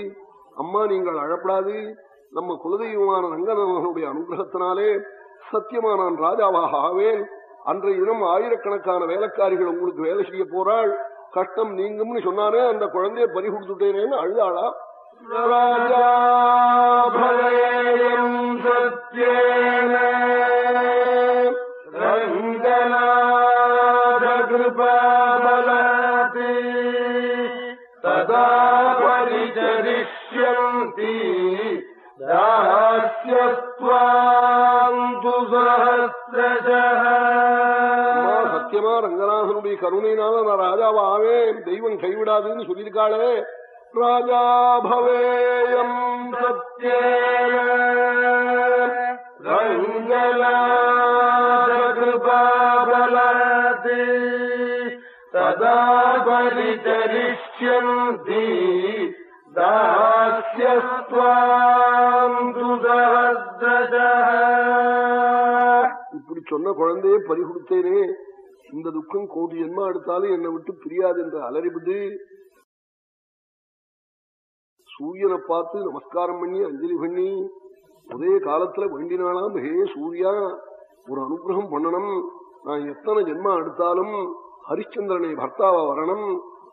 அம்மா நீங்கள் அழப்படாது நம்ம குலதெய்வமான ரங்கநாதனுடைய அனுகிரகத்தினாலே சத்தியமா நான் ராஜாவாக ஆவேன். அன்றைய தினம் ஆயிரக்கணக்கான வேலைக்காரிகள் உங்களுக்கு வேலை செய்ய போறாள். கஷ்டம் நீங்கும்னு சொன்னானே அந்த குழந்தைய பறி கொடுத்துட்டேனேன்னு அழுதாளா? राजा நிச்சயமா ரங்கநாதனுடைய கருணையினால நான் ராஜாவா ஆவேன் தெய்வம் கைவிடாதுன்னு சொல்லியிருக்காளே. ராஜா பவேயம் சத்யே ததா பரிதரிஷ்யந்தி தாஸ்யஸ்வா எடுத்தாலும் என்னை விட்டு பிரியாது என்று அலறிவிட்டு சூரியனை பார்த்து நமஸ்காரம் பண்ணி அஞ்சலி பண்ணி ஒரே காலத்துல வேண்டினாலாம் ஹே சூர்யா ஒரு அனுகிரகம் பண்ணணும். நான் எத்தனை ஜென்மா எடுத்தாலும் ஹரிச்சந்திரனை பர்த்தாவா வரணும்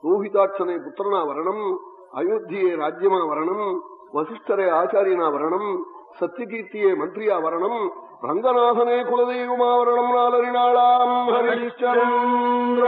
ரோஹிதாட்சனை புத்திரனா வரணும் அயோத்தியை ராஜ்யமா வரணும் வசிஷ்டரை ஆச்சாரியனா வரணும் சத்தியகீர்த்தியை மந்திரியா வரணும் ரங்கநாதனே குலதெய்வமா வரணும் நாளறினாளாம் ஹரிச்சந்திர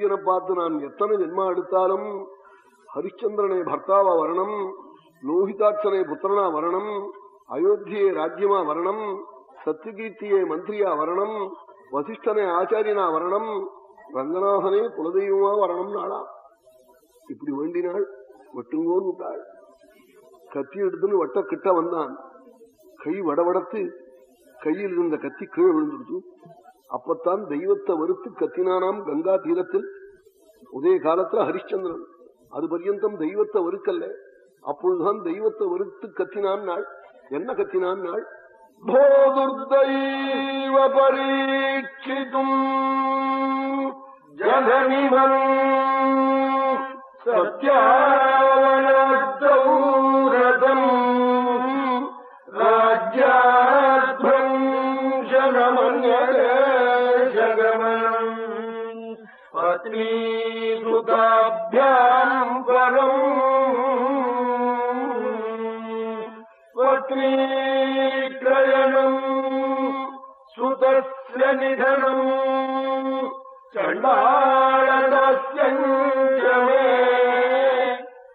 சூரியனை பார்த்து நான் எத்தனை ஜென்மா எடுத்தாலும் ஹரிச்சந்திரனை பர்த்தாவா வரணும் லோகிதாட்சனை புத்திரனா வரணும் அயோத்தியை ராஜ்யமா வரணும் சத்யகீர்த்தியை மந்திரியா வரணும் வசிஷ்டனை ஆச்சாரியனா வரணும் ரங்கநாதனே குலதெய்வமா வரணும் நாளா. இப்படி வேண்டினாள் வெட்டுங்கோன்னு விட்டாள். கத்தி எடுத்துன்னு வட்ட கிட்ட வந்தான். கை வடவடத்து கையில் இருந்த கத்தி கீழே விழுந்துடுச்சு. அப்பத்தான் தெய்வத்தை வெறுத்து கத்தினானாம் கங்கா தீரத்தில். உதய காலத்துல ஹரிச்சந்திரன் அது பர்யந்தம் தெய்வத்தை வறுக்கல்ல. அப்பொழுதுதான் தெய்வத்தை வறுத்து கத்தினான் நாள். என்ன கத்தினான் நாள்? போதுர்தைவ பரீட்சிதும் ஜனிவன் சத்யாவனத்தௌரதம் ராஜ்யா पत्नीसुताभ्याम् परम् पत्नीक्रयणम् सुतस्य निधनम् चण्डाळदस्यञ्च मे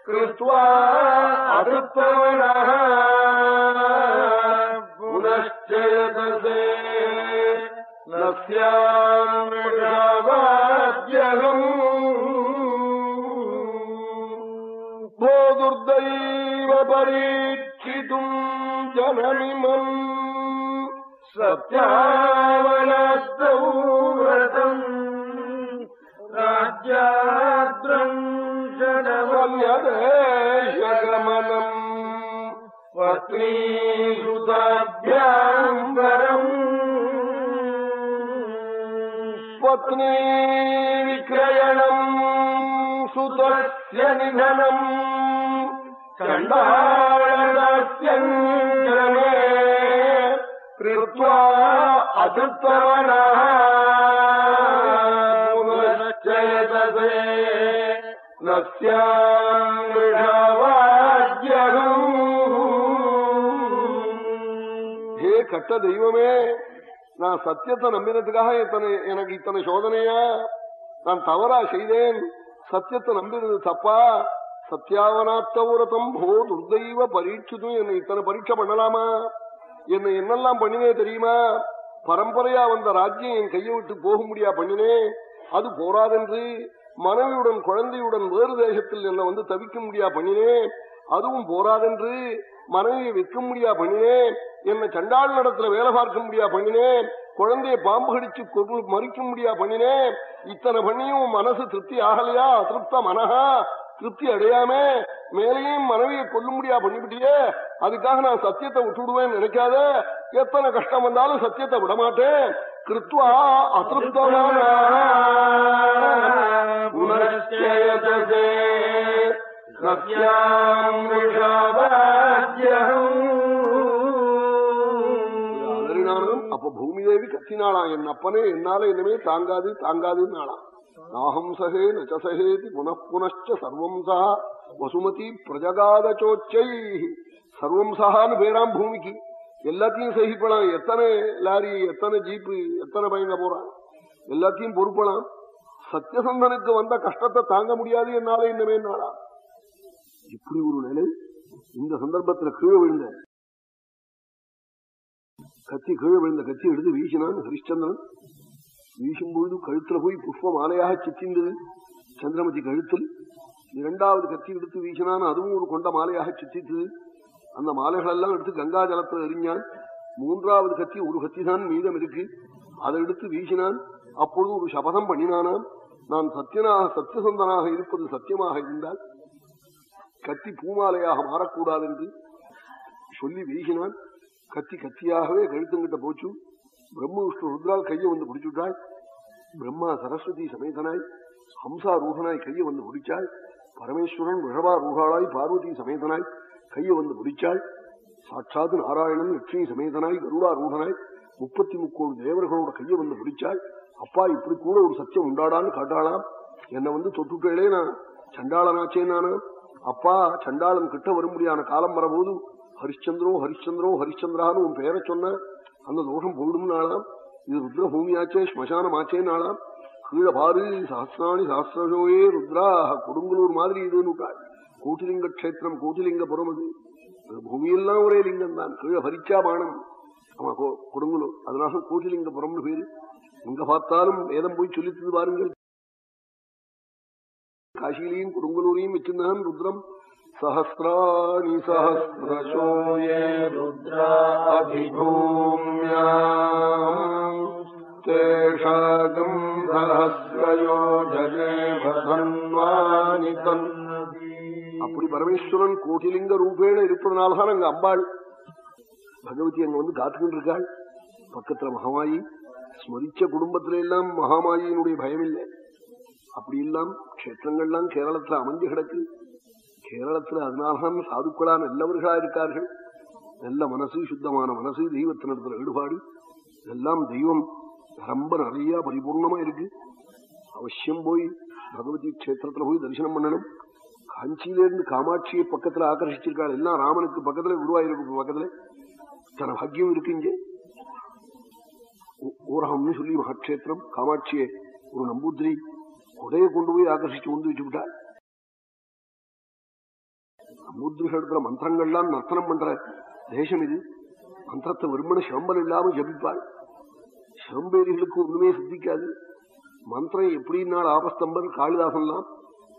कृत्वा अदृत्वनः पुनश्च பரீட்சிதும் ஜனமிமன். சத்யாவனஸ்தூரதம். ராஜ்யாத்ரம் ஜனவல்யதேஷகமனம் பத்னீசுதாபியாம் வரம் பத்னி விக்கிரயணம் சுதஸ்ய நிதனம் கண்டாளமே கிருத்வா அதுத்தவனா ஹே கட்ட தெய்வமே நான் சத்தியத்தை நம்பினதுக்காக இத்தனை எனக்கு இத்தனை சோதனையா? நான் தவறா செய்தேன். சத்தியத்தை நம்பினது தப்பா? சத்தியாவனாத்தவுரதம் போ துர்தைவ பரீட்சிதும் என்னை இத்தனை பரீட்சை பண்ணலாமா? என்னை என்னெல்லாம் பண்ணினே தெரியுமா? பரம்பரையா வந்த ராஜ்யம் என் கையை விட்டு போக முடியா பண்ணினே? அது போராதென்று மனைவியுடன் குழந்தையுடன் வேறு தேசத்தில் என்னை வந்து தவிக்க முடியா பண்ணினே? அதுவும் போராதென்று மனைவியை விற்க முடியா பண்ணினேன் என்னை சண்டாள் நடத்துல வேலை பார்க்க முடியா பண்ணினேன் குழந்தைய பாம்பு கடிச்சு மறிக்க முடியா பண்ணினேன் இத்தனை பண்ணியும் மனசு திருப்தி ஆகலையா? அதிருப்த மனஹா திருப்தி அடையாம மேலையும் மனைவியை கொல்லும்படியா பண்ணிவிட்டியே அதுக்காக நான் சத்தியத்தை விட்டுடுவேன்னு நினைக்காத. எத்தனை கஷ்டம் வந்தாலும் சத்தியத்தை விடமாட்டேன். கிருத்வா அதிருப்தமான அப்ப பூமி தேவி கத்தினாளாம். என் அப்பனே என்னால என்னமே தாங்காது தாங்காதுன்னாலாம் நாகம் சகே நச்சசகேதி புனப்புனச்ச சர்வம் சஹா வசுமதி பிரஜதாதசோச்சை சர்வம் சஹான்னு பேராம் பூமிக்கு எல்லாத்தையும் சகிப்பலாம் எத்தனை லாரி எத்தனை ஜீப்பு எத்தனை பயங்க போறான் எல்லாத்தையும் பொறுப்பலாம் சத்தியசந்தனுக்கு வந்த கஷ்டத்தை தாங்க முடியாது என்னால இன்னமே நாளா இப்படி ஒரு நிலை இந்த சந்தர்ப்பத்துல கீழே விழுந்த கத்தி கீழே விழுந்த கத்தி எடுத்து வீசினான் ஹரிச்சந்திரன் வீசும் பொழுது கழுத்துல போய் புஷ்ப மாலையாக சித்திந்தது சந்திரமதி கழுத்தில் இரண்டாவது கத்தி எடுத்து வீசினான். அதுவும் ஒரு கொண்ட மாலையாக சித்தித்தது அந்த மாலைகளெல்லாம் எடுத்து கங்கா ஜலத்தில் எறிஞ்சான். மூன்றாவது கத்தி ஒரு கத்தி தான் மீதம் இருக்கு. அதை எடுத்து வீசினான். அப்பொழுது ஒரு சபதம் பண்ணினானாம். நான் சத்தியனாக சத்தியசந்தனாக இருப்பது சத்தியமாக இருந்தால் கத்தி பூமாலையாக மாறக்கூடாது என்று சொல்லி வீசினான். கத்தி கத்தியாகவே கழுத்துங்கிட்ட போச்சு. பிரம்ம விஷ்ணு ருத்ரால் கையை வந்து பிடிச்சுட்டாள் பிரம்மா சரஸ்வதி சமேதனாய் ஹம்சாரூகனாய் கையை வந்து பிடிச்சாள் பரமேஸ்வரன் விஷபா ரூகாளாய் பார்வதி சமேதனாய் கையை வந்து பிடிச்சாள் சாட்சாத் நாராயணன் லட்சுமி சமேதனாய் கருடா ரூடனாய் முப்பத்தி முக்கோடு தேவர்களோட கையை வந்து பிடிச்சாள் அப்பா இப்படி கூட ஒரு சத்தியம் உண்டாடான்னு காட்டாளாம். என்னை வந்து தொட்டுட்டேளே நான். சண்டாளனாச்சே நானா. அப்பா சண்டாளன் கிட்ட வரும்படியான காலம் வரபோது ஹரிச்சந்திரோ ஹரிச்சந்திரோ ஹரிச்சந்திரான்னு உன் பேரை சொன்ன. அந்த தோஷம் போயிடும் நாளாம் இது ருத்ரபூமியாச்சே ஸ்மசானமாச்சே நாளாம். கீழபாரு சஹசிராணி சஹசிரஜோயே ருத்ரா கொடுங்கலூர் மாதிரி இதுன்னு விட்டாள் கோட்டிலிங்க கஷேத்திரம் கோட்டிலிங்கபுரம் அது. பூமியெல்லாம் ஒரே லிங்கம் தான். கீழே பரிச்சா பானம். ஆமா கொடுங்கலூர் அதனால கோட்டிலிங்கபுரம்னு பேரு. எங்க பார்த்தாலும் வேதம் போய் சொல்லித்தது பாருங்கள். காசியிலையும் கொடுங்கலூரையும் வச்சிருந்தான் ருத்ரம். சஹசிராணி சஹசிரசோயே ருத்ராபிபூமியாம் தேஷாகம் சஹசிரயோ ஜனேபன்வானி தன் அப்படி பரமேஸ்வரன் கோட்டிலிங்க ரூபேண இருப்பதனால்தான் அங்க அம்பாள். பகவதி அங்க வந்து காத்துக்கிட்டு இருக்காள். பக்கத்துல மகமாயி ஸ்மரிச்ச குடும்பத்தில எல்லாம் மகாமாயினுடைய பயம் இல்லை அப்படி எல்லாம் கஷேத்திரங்கள்லாம் கேரளத்துல அமைஞ்சு கிடக்கு. கேரளத்துல அதனால்தான் சாதுக்களா நல்லவர்களா இருக்கார்கள். நல்ல மனசு சுத்தமான மனசு தெய்வத்தினிடத்துல ஈடுபாடு. எல்லாம் தெய்வம். ரொம்ப நிறைய பரிபூர்ணமா இருக்கு. அவசியம் போய் பகவதி கஷேத்திரத்துல போய் தரிசனம் பண்ணணும். காஞ்சியிலிருந்து காமாட்சியை பக்கத்துல ஆகர்ஷிச்சிருக்காள். எல்லாம் ராமனுக்கு பக்கத்துல குருவாயூருக்கு பக்கத்துல. தன பாக்கியம் இருக்கு இங்கே. ஊரகம்னு சொல்லி மகாட்சேத்திரம் காமாட்சியை ஒரு நம்பூதிரி கொடையை கொண்டு போய் ஆகர்ஷிச்சு கொண்டு வச்சு விட்டாள் நம்பூதிரிஷத்துல மந்திரங்கள்லாம் நர்த்தனம் பண்ற தேசம் இது. மந்திரத்தை விரும்பின சம்பல் இல்லாம ஜபிப்பாள். சம்பேரிகளுக்கு ஒண்ணுமே சித்திக்காது. மந்திரம் எப்படின்னாள் ஆபஸ்தம்பர் காளிதாசன்லாம்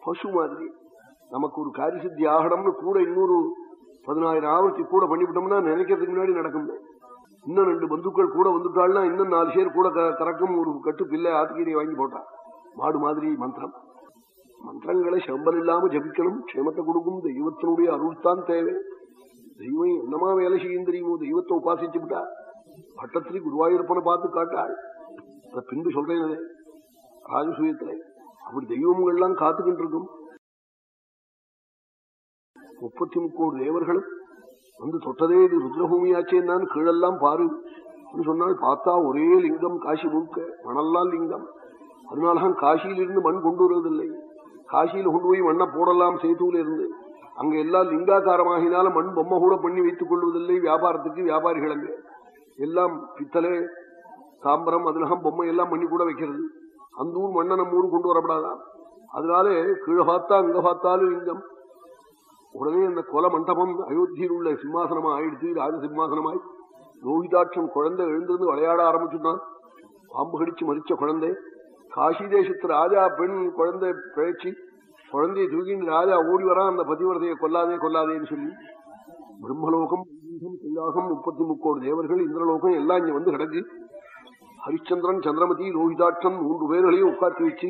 பசு மாதிரி. நமக்கு ஒரு காரிய சித்தி ஆகணும்னு கூட இன்னொரு பதினாயிரம் ஆவர்த்தி கூட பண்ணிவிட்டோம்னா நினைக்கிறதுக்கு முன்னாடி நடக்கும் இன்னும் ரெண்டு பந்துக்கள் கூட வந்துட்டாள்னா இன்னும் நாலு பேர் கூட கறக்கும் ஒரு கட்டு பிள்ளை ஆத்துக்கீரியை வாங்கி போட்டா மாடு மாதிரி மந்திரம். மந்திரங்களை சம்பல் இல்லாம ஜபிக்கணும் க்ஷேமத்தை கொடுக்கும் தெய்வத்தினுடைய அருள்தான் தேவை. தெய்வம் என்னமா வேலை செய்யும் தெரியுமோ? தெய்வத்தை உபாசிச்சு விட்டா பட்டத்திரி குருவாயூரப்பனை பார்த்து காட்டாள். அதை பின்பு சொல்றேன் ராஜசூயத்துல. அப்படி தெய்வங்கள்லாம் காத்துக்கிட்டு இருக்கும் முப்பத்தி முக்கோடு தேவர்களும் வந்து தொட்டதே இது ருத்ரபூமியாச்சேன்னு கீழெல்லாம் பாரு சொன்னால் பார்த்தா ஒரே லிங்கம் காசி முழுக்க மணல்லாம் லிங்கம். அதனாலதான் காசியிலிருந்து மண் கொண்டு வருவதில்லை. காசியில் கொண்டு போய் மண்ணை போடலாம் சேத்துவில இருந்து. அங்க எல்லாம் லிங்காக்காரமாகினால மண் பொம்மை கூட பண்ணி வைத்துக் கொள்வதில்லை வியாபாரத்துக்கு வியாபாரிகள் அங்கே எல்லாம் பித்தளை தாம்பரம் அதுலகம் பொம்மை எல்லாம் பண்ணி கூட வைக்கிறது. அந்த ஊர் மண்ணை நம்ம ஊர் கொண்டு வரப்படாதான் அதனால கீழே பார்த்தா அங்க பார்த்தாலும் லிங்கம். உடனே அந்த கொல மண்டபம் அயோத்தியில் உள்ள சிம்மாசனமா ஆயிடுச்சு ராஜ சிம்மாசனமாய் ரோஹிதாட்சம் குழந்தை எழுந்திருந்து விளையாட ஆரம்பிச்சுட்டான். பாம்பு கடிச்சு மறிச்ச குழந்தை. காசி தேசத்து ராஜா பெண் குழந்தை பிழைச்சி குழந்தையை தூக்கிட்டு ராஜா ஓடி வரான் அந்த பதிவிரதையை கொல்லாதே கொல்லாதேன்னு சொல்லி. பிரம்மலோகம் கைலாகம் முப்பத்தி முக்கோடு தேவர்கள் இந்திரலோகம் எல்லாம் இங்க வந்து கிடக்கு. ஹரிச்சந்திரன் சந்திரமதி ரோஹிதாட்சம் மூன்று பேர்களையும் உட்காத்தி வச்சு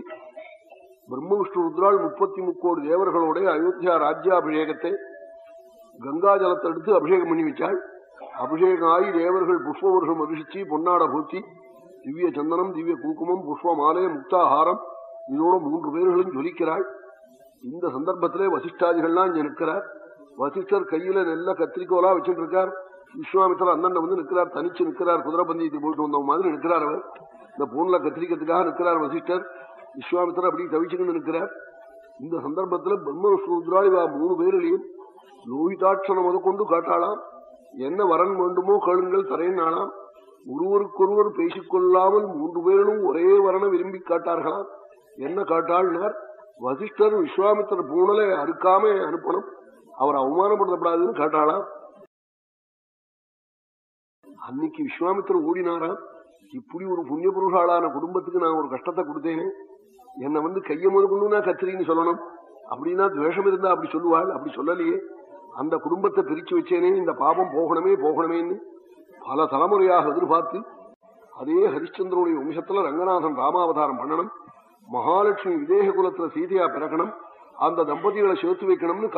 பிரம்ம விஷ்ணு ருத்ரால் முப்பத்தி முக்கோடு தேவர்களோட அயோத்தியா ராஜ்யாபிஷேகத்தை கங்கா ஜலத்தை எடுத்து அபிஷேகம் பண்ணி வச்சாள். அபிஷேகம் ஆகி தேவர்கள் புஷ்பவருஷம் அபிஷிச்சு பொன்னாட பூச்சி திவ்ய சந்தனம் திவ்ய குங்குமம் புஷ்ப மாலை முக்தாஹாரம் இதோட மூன்று பேர்களும் ஜொலிக்கிறாள். இந்த சந்தர்ப்பத்திலே வசிஷ்டாதிகள்லாம் இங்க நிற்கிறார். வசிஷ்டர் கையில நெல்ல கத்திரிக்கோலா வச்சுட்டு இருக்கார் விஸ்வாமித்தர் அண்ணன் வந்து நிற்கிறார். தனிச்சு நிற்கிறார். குதிரை பந்தயத்துக்கு போயிட்டு வந்த மாதிரி நிற்கிறார் அவர். இந்த பூன்ல கத்திரிக்கிறதுக்காக நிற்கிறார் வசிஷ்டர். விஸ்வாமித்திர அப்படி தவிச்சுக்கிட்டு நிற்கிறார். இந்த சந்தர்ப்பத்தில் பிரம்ம இவா மூணு பேரிலையும் லோகிதாட்சணம் முதற்கொண்டு காட்டாளாம். என்ன வரன் வேண்டுமோ கேளுங்கள் தரையினாலாம் ஒருவருக்கொருவர் பேசிக்கொள்ளாமல் மூன்று பேரும் ஒரே வரணை விரும்பி காட்டார்களாம் என்ன காட்டாள்னார்? வசிஷ்டர் விஸ்வாமித்தர் பூணலை அறுக்காம அனுப்பணும். அவர் அவமானப்படுத்தப்படாதுன்னு காட்டாளாம் அன்னைக்கு விஸ்வாமித்தர் ஓடினாராம் இப்படி ஒரு புண்ணிய புருஷாளான குடும்பத்துக்கு நான் ஒரு கஷ்டத்தை கொடுத்தேனே. என்னை வந்து கையை முதற்கொண்டுனா கத்திரின்னு சொல்லணும். அப்படின்னா துவேஷம் இருந்தா அப்படி சொல்லுவாள். அப்படி சொல்லலையே. அந்த குடும்பத்தை பிரிச்சு வச்சேனே. இந்த பாபம் போகணுமே போகணுமேன்னு. பல தலைமுறையாக எதிர்பார்த்து அதே ஹரிச்சந்திரனுடைய வம்சத்துல ரங்கநாதன் ராமாவதாரம் பண்ணணும் மகாலட்சுமி விதேக குலத்துல சீதையா பிறக்கணும் அந்த தம்பதிகளை சேர்த்து வைக்கணும்னு